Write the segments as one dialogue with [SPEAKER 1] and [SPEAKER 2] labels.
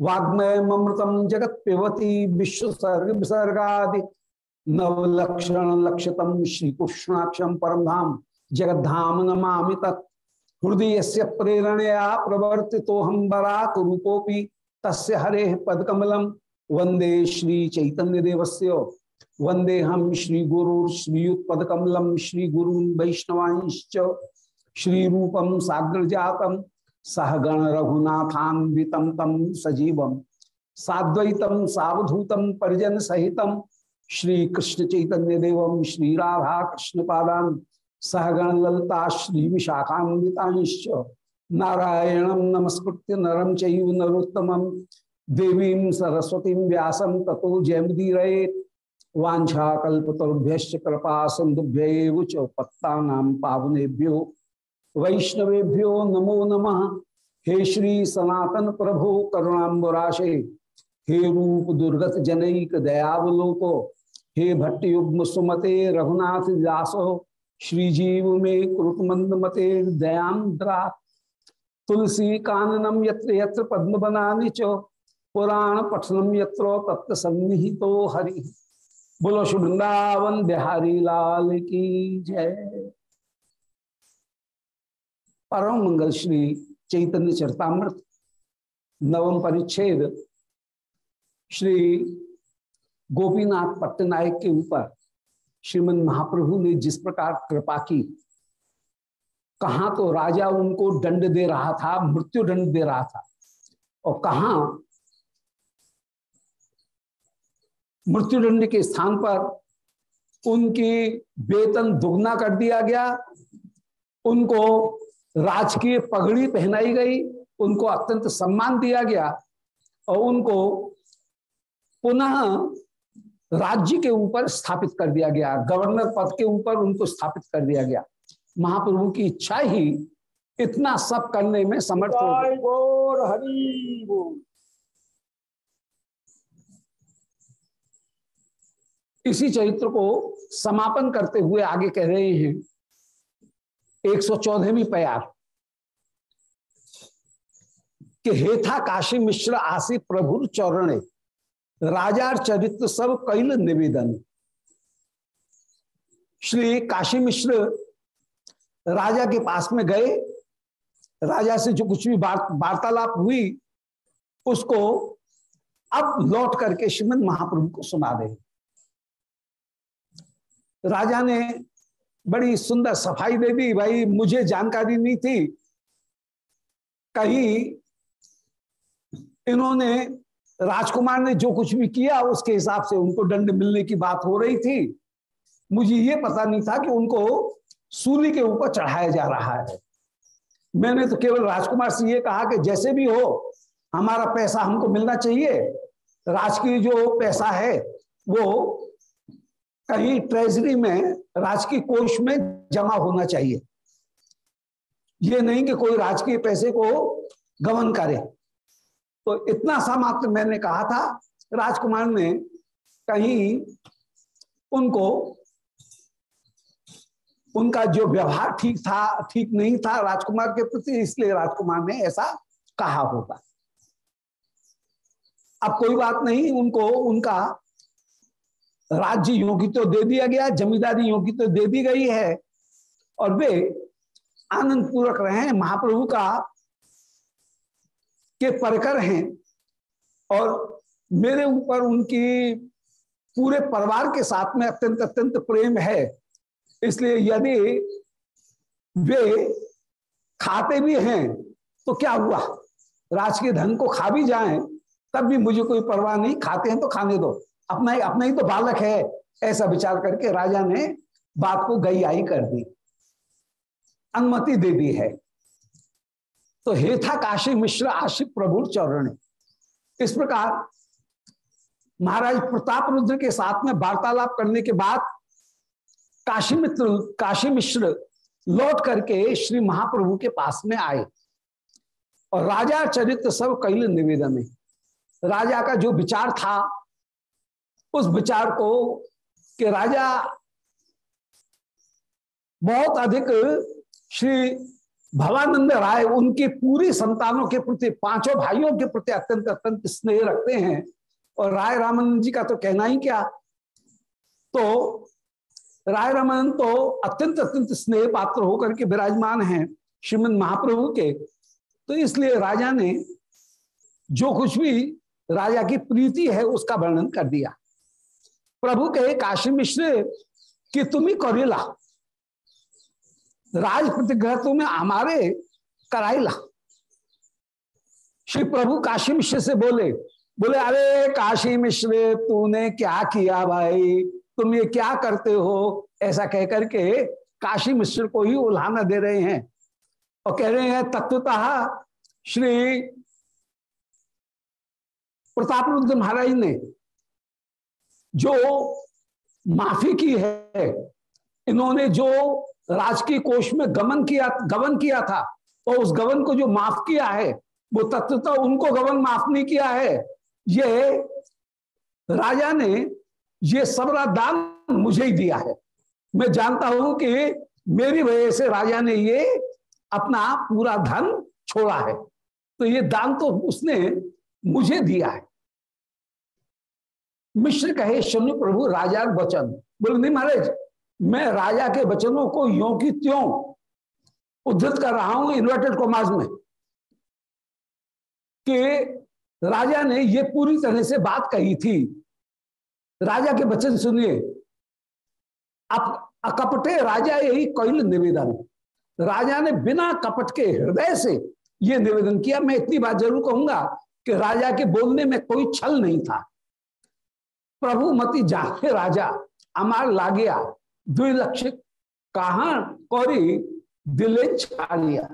[SPEAKER 1] वाग्मय ममृतम जगत पिबती विश्व सर्ग विसर्गादि। नवलक्षण लक्षतम श्री कृष्णाक्षम परम धाम जगत धाम नमा तत्। हृदय से प्रेरणया प्रवर्ति तो हम बराक रूपोपी तस्य हरे पदकमलम वंदे श्री चैतन्य देवस्य वंदे हम श्री गुरु श्रीयुत्पकमलम श्री गुरु वैष्णवांश्च। श्री रूपम साग्र जातम सहगण रघुनाथान्वितम तम सजीवम साद्वैतम सावधूतम परिजन सहितम श्री कृष्ण चैतन्य देवम श्री राधा कृष्ण पादान सहगण ललता श्री विशाखान्विताश्च नारायणं नमस्कृत्य नरम चैव नरोत्तम, देवीं सरस्वतीं व्यासं ततो जयमुदीरये वाछाकुभ्य कृपा सिंधुभ्य पत्ता पावनेभ्यो वैष्णवेभ्यो नमो नमः। हे श्री सनातन प्रभो करुणाबराशे हे रूप दुर्गत जनक दयावलोको, हे भट्टयुग्म सुमते रघुनाथ दासो श्रीजीव में कृतमंद मते दयांद्रा तुलसी काननम यत्र यत्र पद्म बनाने चो, पुराण पठनम यत्रो तत्व सन्निहितो हरि। बोलो शुभृंदावन बिहारी लाल की जय। परम मंगल श्री चैतन्य चरतामृत, नवम परिच्छेद, श्री गोपीनाथ पट्टनायक के ऊपर श्रीमद महाप्रभु ने जिस प्रकार कृपा की, कहा तो राजा उनको दंड दे रहा था, मृत्यु दंड दे रहा था, और कहा मृत्यु दंड के स्थान पर उनकी वेतन दुगना कर दिया गया, उनको राजकीय पगड़ी पहनाई गई उनको अत्यंत सम्मान दिया गया और उनको पुनः राज्य के ऊपर स्थापित कर दिया गया गवर्नर पद के ऊपर उनको स्थापित कर दिया गया। महाप्रभु की इच्छा ही इतना सब करने में समर्थ हो इसी चरित्र को समापन करते हुए आगे कह रहे हैं एक सौ चौदहवीं प्यार। कि हेथा काशी मिश्र आसी प्रभु चौरणे राजार चरित्र सब कैल निवेदन। श्री काशी मिश्र राजा के पास में गए। राजा से जो कुछ भी वार्तालाप हुई, उसको अब लौट करके श्रीमद महाप्रभु को सुना दे। राजा ने बड़ी सुंदर सफ़ाई दे दी, भाई, मुझे जानकारी नहीं थी। कहीं इन्होंने, राजकुमार ने जो कुछ भी किया, उसके हिसाब से उनको दंड मिलने की बात हो रही थी। मुझे ये पता नहीं था कि उनको सूली के ऊपर चढ़ाया जा रहा है। मैंने तो केवल राजकुमार से ये कहा कि जैसे भी हो, हमारा पैसा हमको मिलना चाहिए। राजकीय जो पैसा है, वो कहीं ट्रेजरी में राजकीय कोष में जमा होना चाहिए। ये नहीं कि कोई राजकीय पैसे को गमन करे। तो इतना सा मात्र मैंने कहा था, राजकुमार ने कहीं उनको, उनका जो व्यवहार ठीक था, ठीक नहीं था राजकुमार के प्रति, इसलिए राजकुमार ने ऐसा कहा होगा। अब कोई बात नहीं, उनको, उनका राज्य योगी तो दे दिया गया, जमींदारी योगी तो दे दी गई है। और वे आनंद पूर्वक रहे महाप्रभु का के परकर हैं। और मेरे ऊपर उनकी पूरे परिवार के साथ में अत्यंत अत्यंत प्रेम है। इसलिए यदि वे खाते भी हैं तो क्या हुआ? राज के धन को खा भी जाएँ, तब भी मुझे कोई परवाह नहीं, खाते हैं तो खाने दो। अपना ही अपना ही तो बालक है, ऐसा विचार करके राजा ने बात को गई आई कर दी। अनुमति दे दी है। तो हेथा काशी मिश्र आशिक प्रभु चौरण। इस प्रकार महाराज प्रताप रुद्र के साथ में वार्तालाप करने के बाद काशी मित्र, काशी मिश्र लौट करके श्री महाप्रभु के पास में आए। और राजा चरित्र सब कैल निवेदन है। राजा का जो विचार था उस विचार को कि राजा बहुत अधिक श्री भवानंद राय उनकी पूरी संतानों के प्रति, पाँचों भाइयों के प्रति अत्यंत अत्यंत स्नेह रखते हैं। और राय रामानंद जी का तो कहना ही क्या? तो राय रामानंद तो अत्यंत अत्यंत स्नेह पात्र होकर के विराजमान हैं श्रीमद महाप्रभु के। तो इसलिए राजा ने जो कुछ भी राजा की प्रीति है उसका वर्णन कर दिया। प्रभु कहे, काशी मिश्र, कि तुम ही करेला. राज प्रतिग्रह तुम्हें हमारे कराइला श्री प्रभु काशी मिश्र से बोले बोले, अरे काशी मिश्र, तूने क्या किया भाई? तुम ये क्या करते हो? ऐसा कहकर के काशी मिश्र को ही उल्हाना दे रहे हैं। और कह रहे हैं, तत्वतः श्री प्रताप रुद्र महाराज ने जो माफ़ी की है, इन्होंने जो राजकीय कोष में गमन किया, गवन किया था और उस गवन को जो माफ़ किया है, वो तत्वता उनको गवन माफ़ नहीं किया है। ये राजा ने ये सबरा दान मुझे ही दिया है। मैं जानता हूँ कि मेरी वजह से राजा ने ये अपना पूरा धन छोड़ा है। तो ये दान तो उसने मुझे दिया है। मिश्र कहे, शनु प्रभु, राजा वचन बोले, नहीं महाराज, मैं राजा के वचनों को यो की त्यों उद्धत कर रहा हूँ इन्वर्टेड कॉमर्स में कि राजा ने ये पूरी तरह से बात कही थी। राजा के वचन सुनिए। अकपटे राजा यही कैल निवेदन। राजा ने बिना कपट के हृदय से ये निवेदन किया। मैं इतनी बात ज़रूर कहूँगा कि राजा के बोलने में कोई छल नहीं था। प्रभु मति जाके राजा, अमार लागया द्विलक्ष्य कहा कौरी दिले छालिया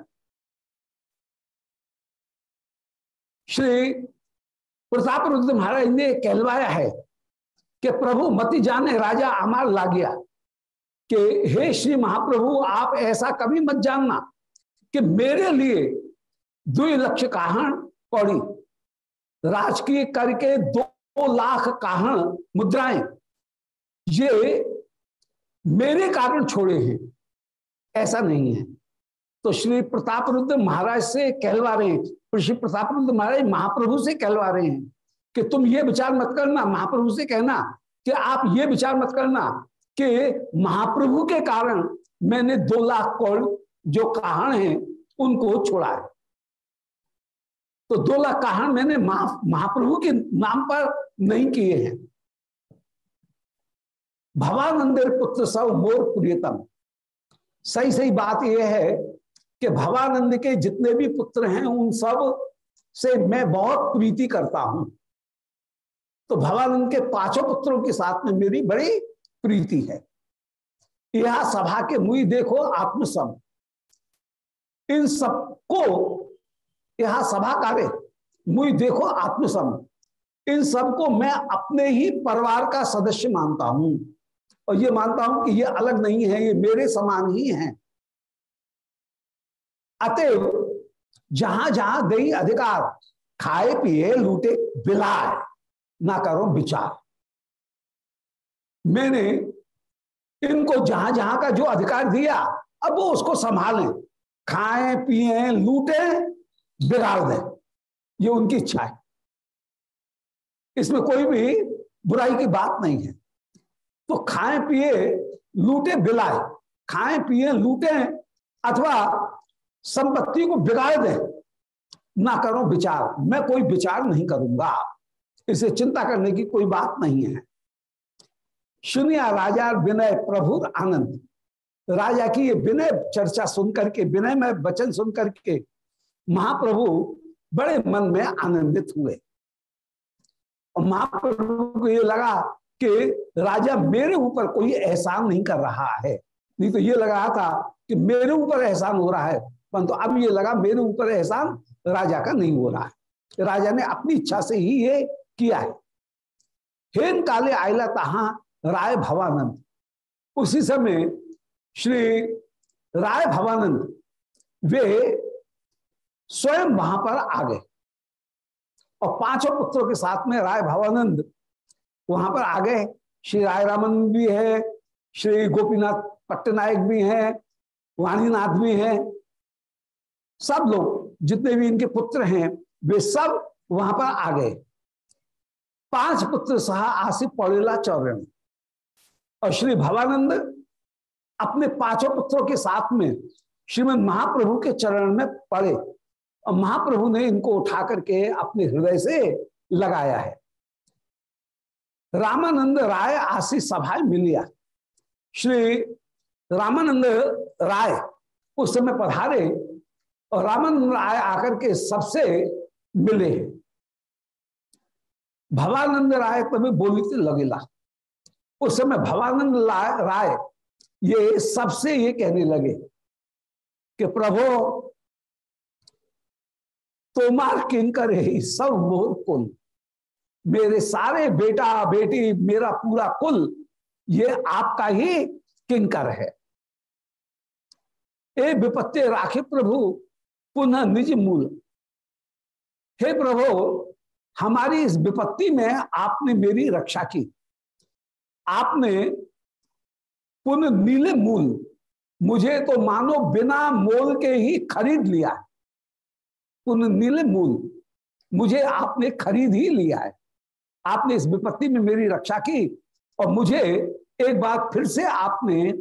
[SPEAKER 1] श्री प्रताप रुद्र महाराज ने कहलवाया है कि प्रभु मति जाने राजा, अमार लागिया कि हे श्री महाप्रभु, आप ऐसा कभी मत जानना कि मेरे लिए द्विलक्ष्य कहाँ कौड़ी। राजकीय करके दो लाख कहाँ मुद्राएँ? ये मेरे कारण छोड़े हैं। ऐसा नहीं है। तो श्री प्रताप रुद्र महाराज से कहलवा रहे हैं। श्री प्रताप रुद्र महाराज महाप्रभु से कहलवा रहे हैं कि तुम ये विचार मत करना, महाप्रभु से कहना कि आप ये विचार मत करना कि महाप्रभु के कारण मैंने दो लाख कौड़ जो कहाण है, उनको छोड़ा है। तो दो लाख कहाण मैंने महाप्रभु के नाम पर नहीं किए हैं। भवानंदर पुत्र सब मोर प्रियतम। सही सही बात यह है कि भवानंद के जितने भी पुत्र हैं, उन सबसे मैं बहुत प्रीति करता हूँ। तो भवानंद के पाँचों पुत्रों के साथ में मेरी बड़ी प्रीति है। यह सभा के मुई देखो आत्मसम। इन सबको यह सभा कार्य मुई देखो आत्मसम इन सबको मैं अपने ही परिवार का सदस्य मानता हूँ। और ये मानता हूँ कि ये अलग नहीं है, ये मेरे समान ही हैं। अतएव, जहाँ जहाँ गई अधिकार, खाए, पिए, लूटे, बिलाए, ना करो विचार। मैंने इनको जहाँ जहाँ का जो अधिकार दिया, अब वो उसको संभालें। खाएँ, पिए, लूटे बिगाड़ दें। ये उनकी इच्छा है। इसमें कोई भी बुराई की बात नहीं है। तो खाएँ, पिए, लूटे, बिलाए। खाएँ, पिए, लूटे अथवा संपत्ति को बिगाड़ दे, ना करो विचार। मैं कोई विचार नहीं करूँगा। इसे चिंता करने की कोई बात नहीं है। सुनिया राजा विनय प्रभु आनंद। राजा की ये विनय चर्चा सुनकर के, विनय में वचन सुनकर करके महाप्रभु बड़े मन में आनंदित हुए। और महाप्रभु को ये लगा कि राजा मेरे ऊपर कोई एहसान नहीं कर रहा है। नहीं तो ये लगा था कि मेरे ऊपर एहसान हो रहा है, परंतु तो अब ये लगा मेरे ऊपर एहसान राजा का नहीं हो रहा है। राजा ने अपनी इच्छा से ही ये किया है। हेन काले आयला तहा राय भवानंद। उसी समय श्री राय भवानंद, वे स्वयं वहाँ पर आ गए। और पाँचों पुत्रों के साथ में राय भवानंद वहाँ पर आ गए। श्री राय रामन भी है, श्री गोपीनाथ पट्टनायक भी हैं, वाणीनाथ भी हैं। सब लोग, जितने भी इनके पुत्र हैं, वे सब वहाँ पर आ गए। पाँच पुत्र सहा आसिफ पौड़ेला चौरण और श्री भवानंद अपने पाँचों पुत्रों के साथ में श्रीमद महाप्रभु के चरण में पड़े। और महाप्रभु ने इनको उठा करके अपने हृदय से लगाया है। रामानंद राय आशी सभा मिलिया श्री रामानंद राय उस समय पधारे और रामानंद राय आकर के सबसे मिले। भवानंद राय तभी बोलते लगेला। उस समय भवानंद राय ये सबसे ये कहने लगे कि प्रभु तोमार किंकर है सब मोर कुल। मेरे सारे बेटा बेटी, मेरा पूरा कुल, ये आपका ही किंकर है? ए विपत्ति राखे प्रभु, पुनः निज मूल। हे प्रभु, हमारी इस विपत्ति में आपने मेरी रक्षा की। आपने पुनः नीले मूल, मुझे तो मानो बिना मोल के ही खरीद लिया। नीले मूल, मुझे आपने खरीद ही लिया है। आपने इस विपत्ति में मेरी रक्षा की और मुझे एक बार फिर से आपने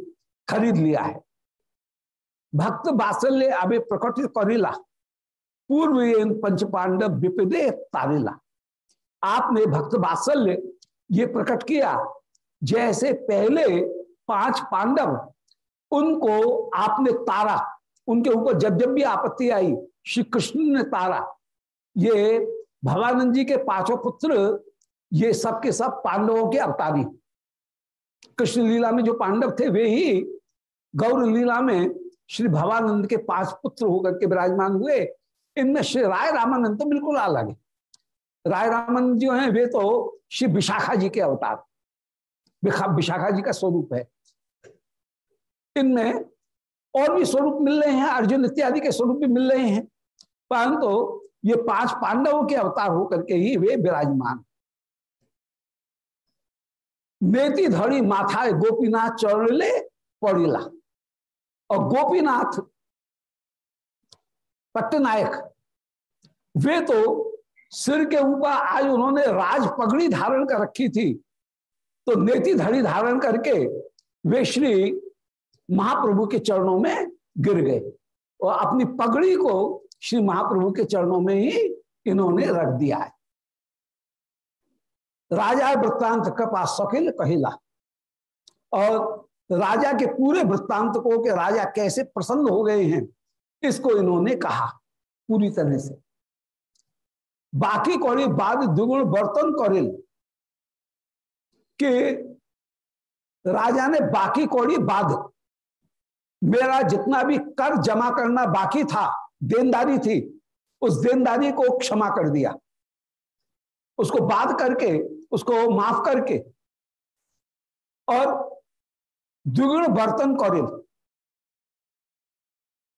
[SPEAKER 1] खरीद लिया है। भक्त बासल्य अभी प्रकट करेला, पूर्व पंच पांडव विपदे तारेला। आपने भक्त बात्सल्य ये प्रकट किया, जैसे पहले पाँच पांडव, उनको आपने तारा, उनके ऊपर जब जब भी आपत्ति आई श्री कृष्ण ने तारा। ये भवानंद जी के पाँचों पुत्र, ये सब के सब पांडवों के अवतारी। कृष्ण लीला में जो पांडव थे, वे ही गौर लीला में श्री भवानंद के पाँच पुत्र होकर के विराजमान हुए। इनमें श्री राय रामानंद तो बिल्कुल अलग है। राय रामानंद जो है, वे तो श्री विशाखा जी के अवतार। विशाखा जी का स्वरूप है। इनमें और भी स्वरूप मिल रहे हैं, अर्जुन इत्यादि के स्वरूप भी मिल रहे हैं। परंतु ये पाँच पांडवों के अवतार होकर के ही वे विराजमान। नेति धड़ी माथा गोपीनाथ चौड़ले पड़िला। और गोपीनाथ पट्टनायक, वे तो सिर के ऊपर आज उन्होंने राज पगड़ी धारण कर रखी थी। तो नेति धड़ी धारण करके वे श्री महाप्रभु के चरणों में गिर गए और अपनी पगड़ी को श्री महाप्रभु के चरणों में ही इन्होंने रख दिया है। राजा वृत्तांत कृपा सकिल कहिला। और राजा के पूरे वृत्तांत को के राजा कैसे प्रसन्न हो गए हैं, इसको इन्होंने कहा पूरी तरह से। बाकी कौड़ी बाद द्विगुण बर्तन कौरिल कि राजा ने बाकी कौड़ी बाद मेरा जितना भी कर जमा करना बाकी था देनदारी थी, उस देनदारी को क्षमा कर दिया। उसको बात करके, उसको माफ़ करके, और द्विगुण बर्तन कौरिल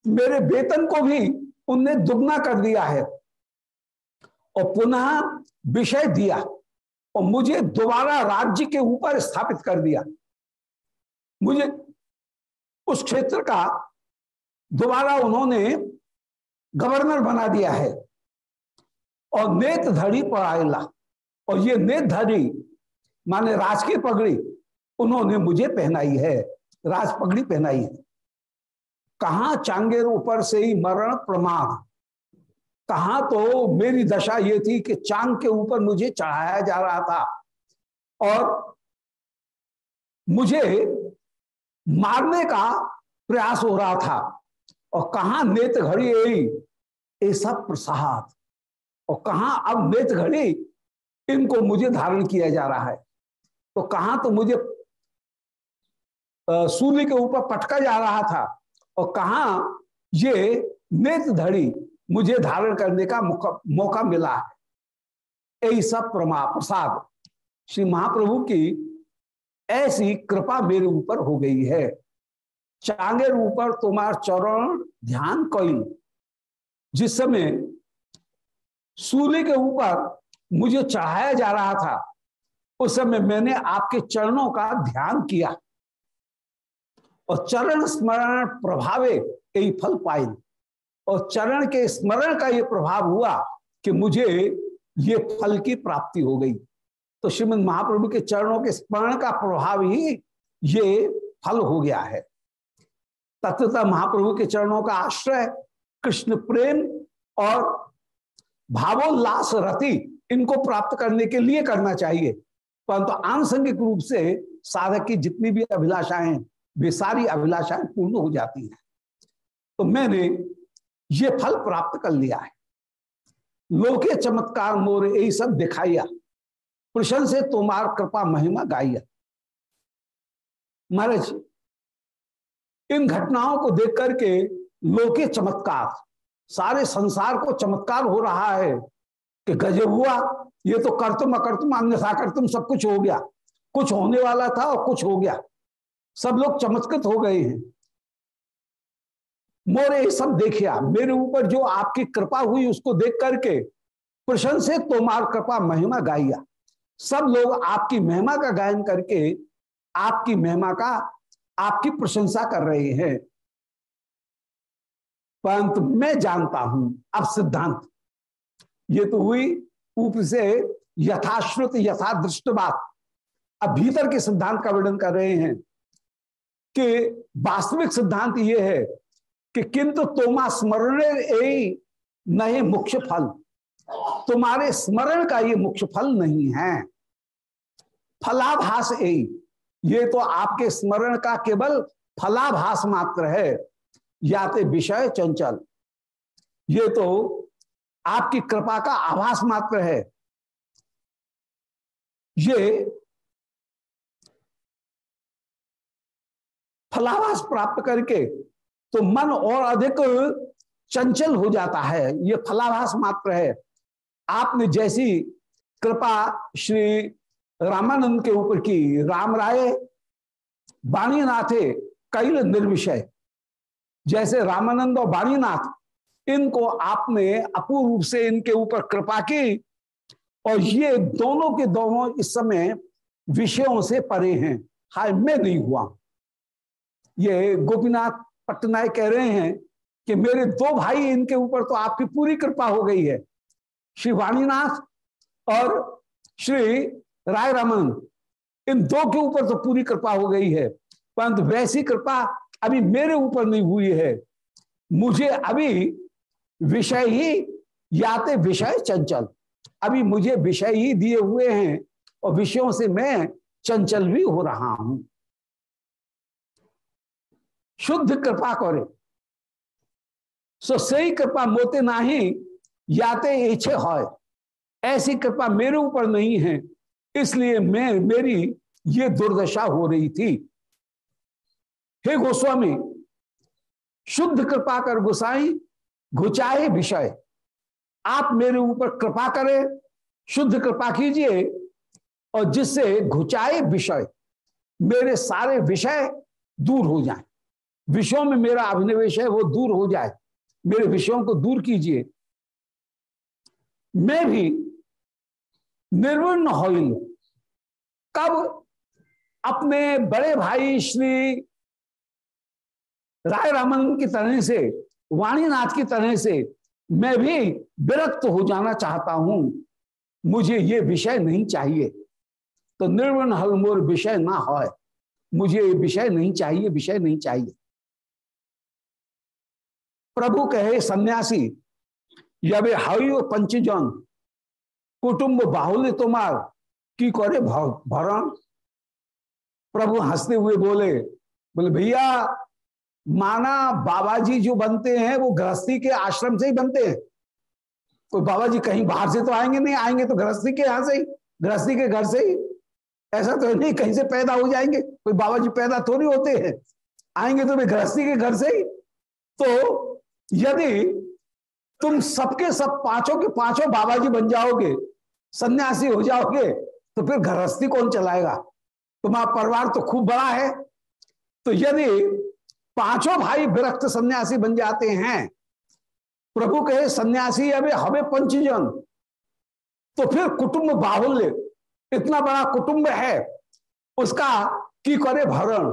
[SPEAKER 1] मेरे वेतन को भी उनने दुगना कर दिया है, और पुनः विषय दिया, और मुझे दोबारा राज्य के ऊपर स्थापित कर दिया। मुझे उस क्षेत्र का दोबारा उन्होंने गवर्नर बना दिया है। और नेत धड़ी पढ़ाएला और ये नेत धड़ी, माने राजकीय पगड़ी, उन्होंने मुझे पहनाई है। राज पगड़ी पहनाई है। कहा चांगेर ऊपर से ही मरण प्रमाद? कहा तो मेरी दशा ये थी कि चांग के ऊपर मुझे चढ़ाया जा रहा था। और मुझे मारने का प्रयास हो रहा था। और कहा नेत घड़ी ये सब प्रसाद। और कहा अब नेत घड़ी, इनको मुझे धारण किया जा रहा है। तो कहा तो मुझे सूर्य के ऊपर पटका जा रहा था। और कहा ये नेत धड़ी मुझे धारण करने का मौका मिला है। यही सब प्रमा, प्रसाद। श्री महाप्रभु की ऐसी कृपा मेरे ऊपर हो गई है। चांगे ऊपर तुम्हार चरण ध्यान कोई जिस समय सूर्य के ऊपर मुझे चढ़ाया जा रहा था, उस समय मैंने आपके चरणों का ध्यान किया और चरण स्मरण प्रभावे यही फल पाई और चरण के स्मरण का ये प्रभाव हुआ कि मुझे ये फल की प्राप्ति हो गई। तो श्रीमद महाप्रभु के चरणों के स्मरण का प्रभाव ही ये फल हो गया है। तत्वतः महाप्रभु के चरणों का आश्रय, कृष्ण प्रेम और भावोल्लास रति इनको प्राप्त करने के लिए करना चाहिए। परंतु तो आनुषंगिक रूप से साधक की जितनी भी अभिलाषाएँ वे सारी अभिलाषाएँ पूर्ण हो जाती हैं। तो मैंने ये फल प्राप्त कर लिया है। लोके चमत्कार मोर यही सब दिखाइया। प्रशन से तुम्हार कृपा महिमा गाइया। महाराज इन घटनाओं को देख करके लोके चमत्कार, सारे संसार को चमत्कार हो रहा है कि गजब हुआ। ये तो कर तुम अकर तुम अन्यथा कर सब कुछ हो गया। कुछ होने वाला था और कुछ हो गया। सब लोग चमत्कृत हो गए हैं। मोरे सब देखिया, मेरे ऊपर जो आपकी कृपा हुई उसको देख करके प्रशंसे तोमार कृपा महिमा गाइया। सब लोग आपकी महिमा का गायन करके आपकी महिमा का आपकी प्रशंसा कर रहे हैं। परंतु मैं जानता हूँ, अब सिद्धांत। ये तो हुई ऊपर से यथाश्रुत यथा दृष्ट बात। अब भीतर के सिद्धांत का वर्णन कर रहे हैं कि वास्तविक सिद्धांत ये है कि किंतु तोमा स्मरण नहीं मुख्य फल। तुम्हारे स्मरण का ये मुख्य फल नहीं है। फलाभास ए। ये तो आपके स्मरण का केवल फलाभास मात्र है। या तो विषय चंचल। ये तो आपकी कृपा का आभास मात्र है। ये फलाभास प्राप्त करके तो मन और अधिक चंचल हो जाता है। ये फलाभास मात्र है। आपने जैसी कृपा श्री रामानंद के ऊपर की राम राय, बाणीनाथे कैल निर्विषय। जैसे रामानंद और बाणीनाथ, इनको आपने अपूर्व रूप से इनके ऊपर कृपा की, और ये दोनों के दोनों इस समय विषयों से परे हैं। हाय, मैं नहीं हुआ। ये गोपीनाथ पटनायक कह रहे हैं कि मेरे दो भाई इनके ऊपर तो आपकी पूरी कृपा हो गई है। श्री वाणीनाथ और श्री राय रामन इन दो के ऊपर तो पूरी कृपा हो गई है, परंतु वैसी कृपा अभी मेरे ऊपर नहीं हुई है। मुझे अभी विषय ही, याते विषय चंचल। अभी मुझे विषय ही दिए हुए हैं और विषयों से मैं चंचल भी हो रहा हूँ। शुद्ध कृपा करे। सो सही कृपा मोते नाही, याते इच्छे हो ऐसी कृपा मेरे ऊपर नहीं है इसलिए मैं, मेरी ये दुर्दशा हो रही थी। हे गोस्वामी, शुद्ध कृपा कर गुसाई घुचाए विषय। आप मेरे ऊपर कृपा करें, शुद्ध कृपा कीजिए, और जिससे घुचाए विषय, मेरे सारे विषय दूर हो जाए। विषयों में मेरा अभिनिवेश है, वो दूर हो जाए। मेरे विषयों को दूर कीजिए। मैं भी निर्वर्ण हो कब? अपने बड़े भाई श्री राय रामन की तरह से, वाणीनाथ की तरह से मैं भी विरक्त हो जाना चाहता हूँ। मुझे ये विषय नहीं चाहिए। तो निर्वण हलमोर विषय ना हो मुझे ये विषय नहीं चाहिए, विषय नहीं चाहिए। प्रभु कहे, सन्यासी यबे हाई पंचजन। कुटुंब बाहुल्य तुम्हार। की करे भरण? प्रभु हँसते हुए बोले बोले, भैया, माना बाबा जी जो बनते हैं, वो गृहस्थी के आश्रम से ही बनते हैं। तो बाबा जी कहीं बाहर से तो आएँगे नहीं, आएँगे तो गृहस्थी के यहाँ से ही, गृहस्थी के घर से ही। ऐसा तो नहीं, कहीं से पैदा हो जाएँगे। कोई बाबा जी पैदा थोड़ी होते हैं। आएँगे तो गृहस्थी के घर से ही। तो यदि तुम सबके सब पाँचों के पाँचों बाबा जी बन जाओगे सन्यासी हो जाओगे तो फिर गृहस्थी कौन चलाएगा? तुम्हारा परिवार तो खूब बड़ा है। तो यदि पाँचों भाई विरक्त सन्यासी बन जाते हैं, प्रभु कहे, सन्यासी अभी हमें पंचजन। तो फिर कुटुंब बाहुल्य, इतना बड़ा कुटुंब है, उसका की करे भरण?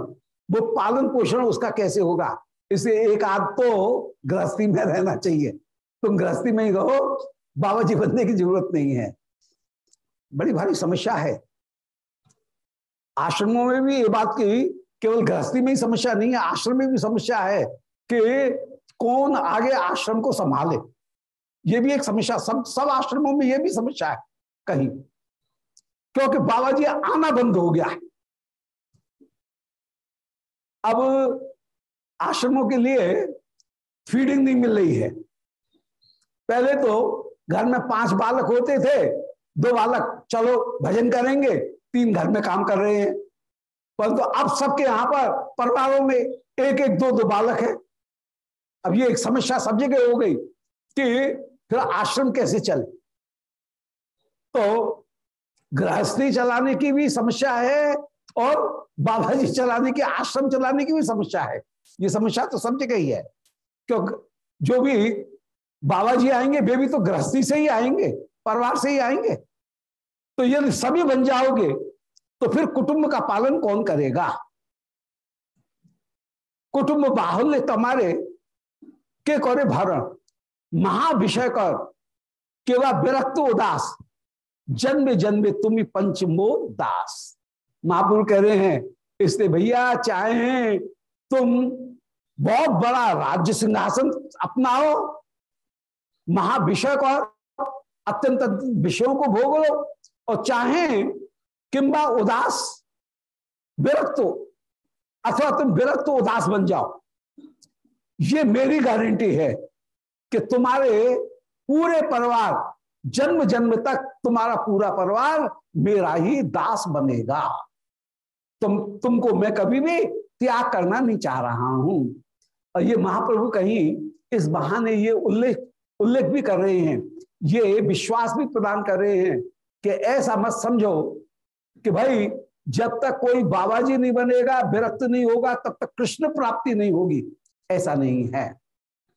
[SPEAKER 1] वो पालन पोषण उसका कैसे होगा? इसे एक आध तो गृहस्थी में रहना चाहिए। तुम गृहस्थी में ही रहो, बाबा जी बनने की ज़रूरत नहीं है। बड़ी भारी समस्या है। आश्रमों में भी ये बात की, केवल गृहस्थी में ही समस्या नहीं है, आश्रम में भी समस्या है कि कौन आगे आश्रम को संभाले। ये भी एक समस्या, सब सब आश्रमों में ये भी समस्या है कहीं। क्योंकि बाबा जी आना बंद हो गया है। अब आश्रमों के लिए फीडिंग नहीं मिल रही है। पहले तो घर में पाँच बालक होते थे, दो बालक चलो भजन करेंगे, तीन घर में काम कर रहे हैं। परंतु तो अब सबके यहाँ पर परिवारों में एक एक दो दो बालक है। अब ये एक समस्या सब जगह हो गई कि फिर आश्रम कैसे चले? तो गृहस्थी चलाने की भी समस्या है और बाबा जी चलाने की आश्रम चलाने की भी समस्या है। ये समस्या तो सब जगह ही है। क्योंकि जो भी बाबा जी आएँगे, वे भी तो गृहस्थी से ही आएँगे, परिवार से ही आएँगे। तो यदि सभी बन जाओगे तो फिर कुटुंब का पालन कौन करेगा? कुटुंब बाहुल्य तुम्हारे, के करे भरण? महाभिषय कर केवल विरक्त उदास। जन्म जन्म तुम्ही पंचमो दास। महापुर कह रहे हैं इसलिए भैया चाहे तुम बहुत बड़ा राज्य सिंहासन अपनाओ। महाविषय को अत्यंत विषयों को भोग लो। और चाहे किंबा उदास विरक्त हो, अथवा तुम विरक्त उदास बन जाओ। ये मेरी गारंटी है कि तुम्हारे पूरे परिवार जन्म जन्म तक तुम्हारा पूरा परिवार मेरा ही दास बनेगा। तुम, तुमको मैं कभी भी त्याग करना नहीं चाह रहा हूँ। और ये महाप्रभु कहीं इस बहाने ये उल्लेख उल्लेख भी कर रहे हैं, ये विश्वास भी प्रदान कर रहे हैं कि ऐसा मत समझो कि भाई, जब तक कोई बाबा जी नहीं बनेगा, विरक्त नहीं होगा, तब तक कृष्ण प्राप्ति नहीं होगी। ऐसा नहीं है।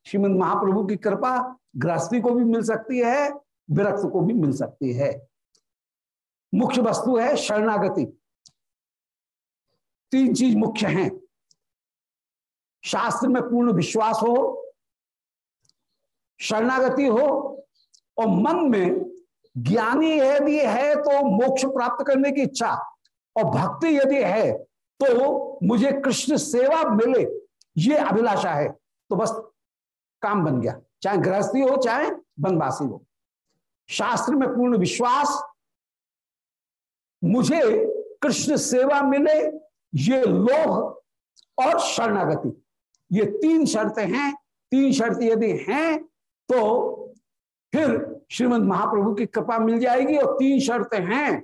[SPEAKER 1] श्रीमद महाप्रभु की कृपा गृहस्थी को भी मिल सकती है, विरक्त को भी मिल सकती है। मुख्य वस्तु है शरणागति। तीन चीज़ मुख्य हैं। शास्त्र में पूर्ण विश्वास हो, शरणागति हो, और मन में ज्ञानी यदि है तो मोक्ष प्राप्त करने की इच्छा, और भक्ति यदि है तो मुझे कृष्ण सेवा मिले, ये अभिलाषा है। तो बस काम बन गया, चाहे गृहस्थी हो, चाहे वनवासी हो। शास्त्र में पूर्ण विश्वास, मुझे कृष्ण सेवा मिले, ये लोह और शरणागति, ये तीन शर्तें हैं। तीन शर्त यदि हैं तो फिर श्रीमद महाप्रभु की कृपा मिल जाएगी और तीन शर्तें हैं।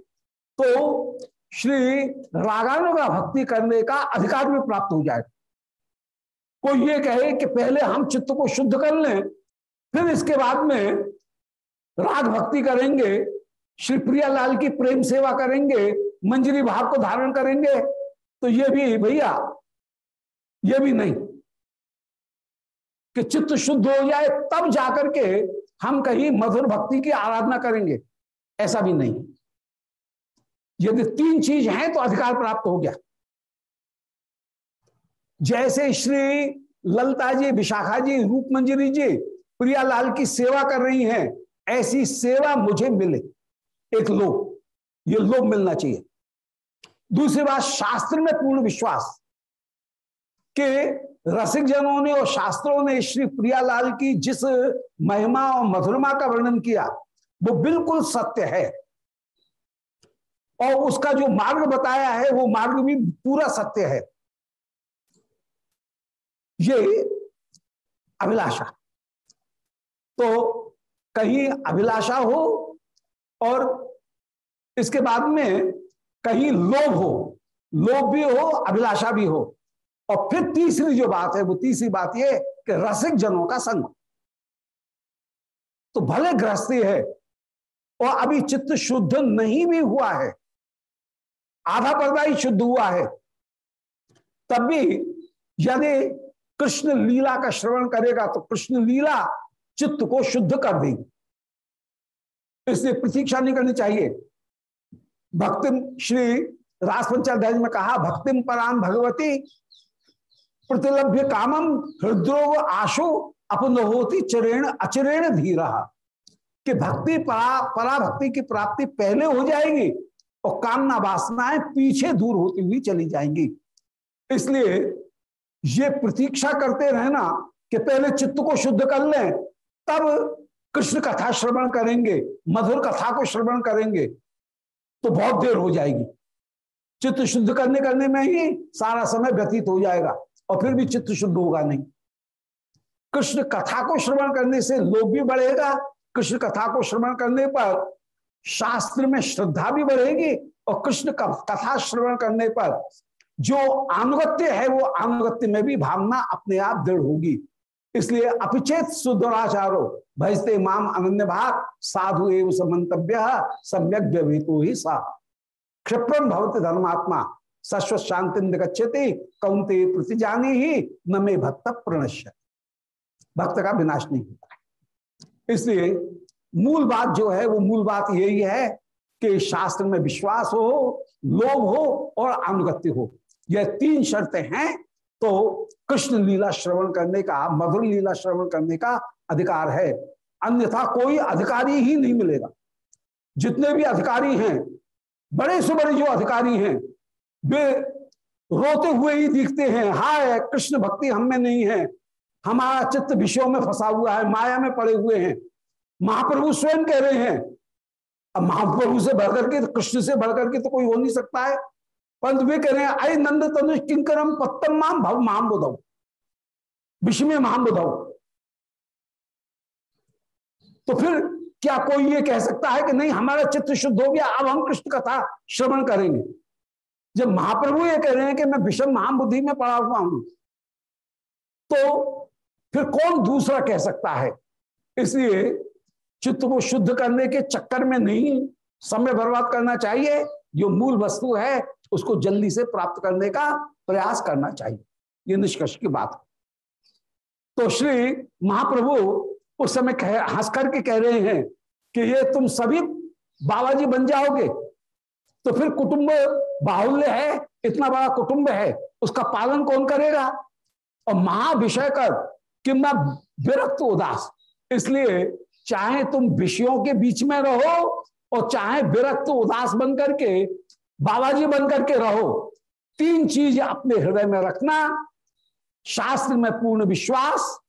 [SPEAKER 1] तो श्री रागानु का भक्ति करने का अधिकार भी प्राप्त हो जाएगा कोई ये कहे कि पहले हम चित्त को शुद्ध कर लें, फिर इसके बाद में राग भक्ति करेंगे, श्री प्रियालाल की प्रेम सेवा करेंगे, मंजरी भाव को धारण करेंगे तो ये भी भैया, ये भी नहीं। कि चित्त शुद्ध हो जाए, तब जाकर के हम कहीं मधुर भक्ति की आराधना करेंगे, ऐसा भी नहीं। यदि तीन चीज़ हैं तो अधिकार प्राप्त हो गया। जैसे श्री ललता जी, विशाखा जी रूप मंजरी जी, प्रियालाल की सेवा कर रही हैं, ऐसी सेवा मुझे मिले। एक लोग ये लोग मिलना चाहिए। दूसरी बात, शास्त्र में पूर्ण विश्वास के रसिक जनों ने और शास्त्रों ने श्री प्रियालाल की जिस महिमा और मधुरमा का वर्णन किया, वो बिल्कुल सत्य है। और उसका जो मार्ग बताया है, वो मार्ग भी पूरा सत्य है। ये अभिलाषा। तो कहीं अभिलाषा हो और इसके बाद में कहीं लोभ हो, लोभ भी हो, अभिलाषा भी हो। और फिर तीसरी जो बात है, वो तीसरी बात ये कि रसिक जनों का संग तो भले गृहस्थी है और अभी चित्त शुद्ध नहीं भी हुआ है, आधा पर्दा ही शुद्ध हुआ है, तब भी यदि कृष्ण लीला का श्रवण करेगा तो कृष्ण लीला चित्त को शुद्ध कर देगी। इसलिए प्रतीक्षा नहीं करनी चाहिए। भक्ति श्री राजपंचाध्याय में कहा, भक्तिम पराम भगवती प्रतिलभ्य कामम हृद्रोव आशु अपन होती चरेण अचरेण धीरा। कि भक्ति परा, पराभक्ति की प्राप्ति पहले हो जाएगी और कामना वासनाएँ पीछे दूर होती हुई चली जाएँगी। इसलिए ये प्रतीक्षा करते रहना कि पहले चित्त को शुद्ध कर लें, तब कृष्ण कथा श्रवण करेंगे, मधुर कथा को श्रवण करेंगे तो बहुत देर हो जाएगी। चित्त शुद्ध करने करने में ही सारा समय व्यतीत हो जाएगा। और फिर भी चित्त शुद्ध होगा नहीं। कृष्ण कथा को श्रवण करने से लोभ भी बढ़ेगा, कृष्ण कथा को श्रवण करने पर शास्त्र में श्रद्धा भी बढ़ेगी और कृष्ण कथा श्रवण करने पर जो अनुगत्य है, वो अनुगत्य में भी भावना अपने आप दृढ़ होगी। इसलिए अपिचेत सुदुराचारो भजते माम अनन्य भाग साधु एवं समन्तव्य सम्यक व्यवहितो ही सा। क्षिप्रम भवती धर्मात्मा। शाश्वत शांति गच्छति कौंते प्रति जानी ही न मे भक्त प्रणश्य भक्त का विनाश नहीं होता। इसलिए मूल बात जो है, वो मूल बात यही है कि शास्त्र में विश्वास हो, लोभ हो और अनुगत्य हो। यह तीन शर्तें हैं तो कृष्ण लीला श्रवण करने का, मधुर लीला श्रवण करने का अधिकार है। अन्यथा कोई अधिकारी ही नहीं मिलेगा। जितने भी अधिकारी हैं, बड़े से बड़े जो अधिकारी हैं वे रोते हुए ही दिखते हैं। हाय, कृष्ण भक्ति हम में नहीं है। हमारा चित्त विषयों में फंसा हुआ है, माया में पड़े हुए हैं। महाप्रभु स्वयं कह रहे हैं। अब महाप्रभु से बढ़कर के, कृष्ण से बढ़कर के तो कोई हो नहीं सकता है। परंतु वे कह रहे हैं अय नंद तनुष किंकरम पत्तम माम भव महाम बुधव विषय में महाम बुधव तो फिर क्या कोई ये कह सकता है कि नहीं, हमारा चित्र शुद्ध हो गया, अब हम कृष्ण कथा श्रवण करेंगे। जब महाप्रभु ये कह रहे हैं कि मैं विषम महाबुद्धि में पड़ा हुआ हूँ तो फिर कौन दूसरा कह सकता है? इसलिए चित्त को शुद्ध करने के चक्कर में नहीं, समय बर्बाद करना चाहिए, जो मूल वस्तु है, उसको जल्दी से प्राप्त करने का प्रयास करना चाहिए। ये निष्कर्ष की बात है। तो श्री महाप्रभु उस समय कह हंस करके कह रहे हैं कि ये तुम सभी बाबा जी बन जाओगे। तो फिर कुटुंब बाहुल्य है, इतना बड़ा कुटुंब है, उसका पालन कौन करेगा? और महाविषय कर कि मैं विरक्त उदास। इसलिए चाहे तुम विषयों के बीच में रहो और चाहे विरक्त उदास बन करके बाबा जी बन करके रहो, तीन चीज़ अपने हृदय में रखना, शास्त्र में पूर्ण विश्वास,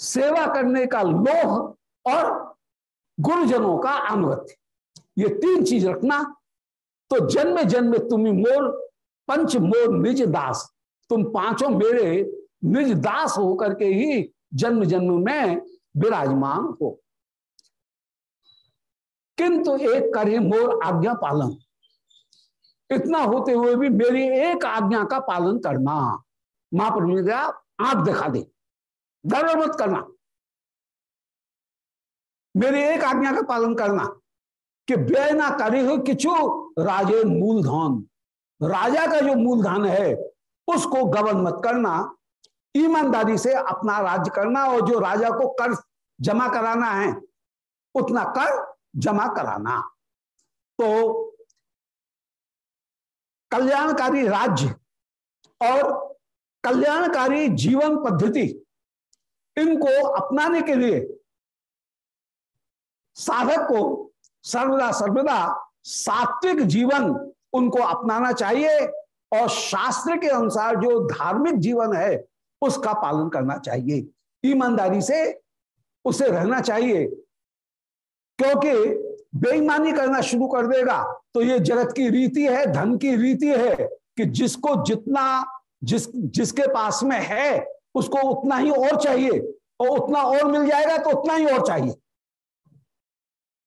[SPEAKER 1] सेवा करने का लोह और गुरुजनों का अनुगत्य ये तीन चीज़ रखना। तो जन्म जन्म तुम मोर, पंच मोर निज दास। तुम पाँचों मेरे निज दास होकर के ही जन्म जन्म में विराजमान हो। किंतु एक करे मोर आज्ञा पालन। इतना होते हुए भी मेरी एक आज्ञा का पालन करना। महाप्रभु आँख दिखा दे। गर्व मत करना। मेरी एक आज्ञा का पालन करना। कि व्यय ना करे हो किचु राजे मूलधन। राजा का जो मूलधन है, उसको गबन मत करना। ईमानदारी से अपना राज्य करना और जो राजा को कर जमा कराना है, उतना कर जमा कराना। तो कल्याणकारी राज्य और कल्याणकारी जीवन पद्धति, इनको अपनाने के लिए साधक को सर्वदा सर्वदा सात्विक जीवन उनको अपनाना चाहिए और शास्त्र के अनुसार जो धार्मिक जीवन है, उसका पालन करना चाहिए। ईमानदारी से उसे रहना चाहिए। क्योंकि बेईमानी करना शुरू कर देगा तो ये जगत की रीति है, धन की रीति है कि जिसको जितना, जिस, जिसके पास में है, उसको उतना ही और चाहिए। और उतना और मिल जाएगा तो उतना ही और चाहिए।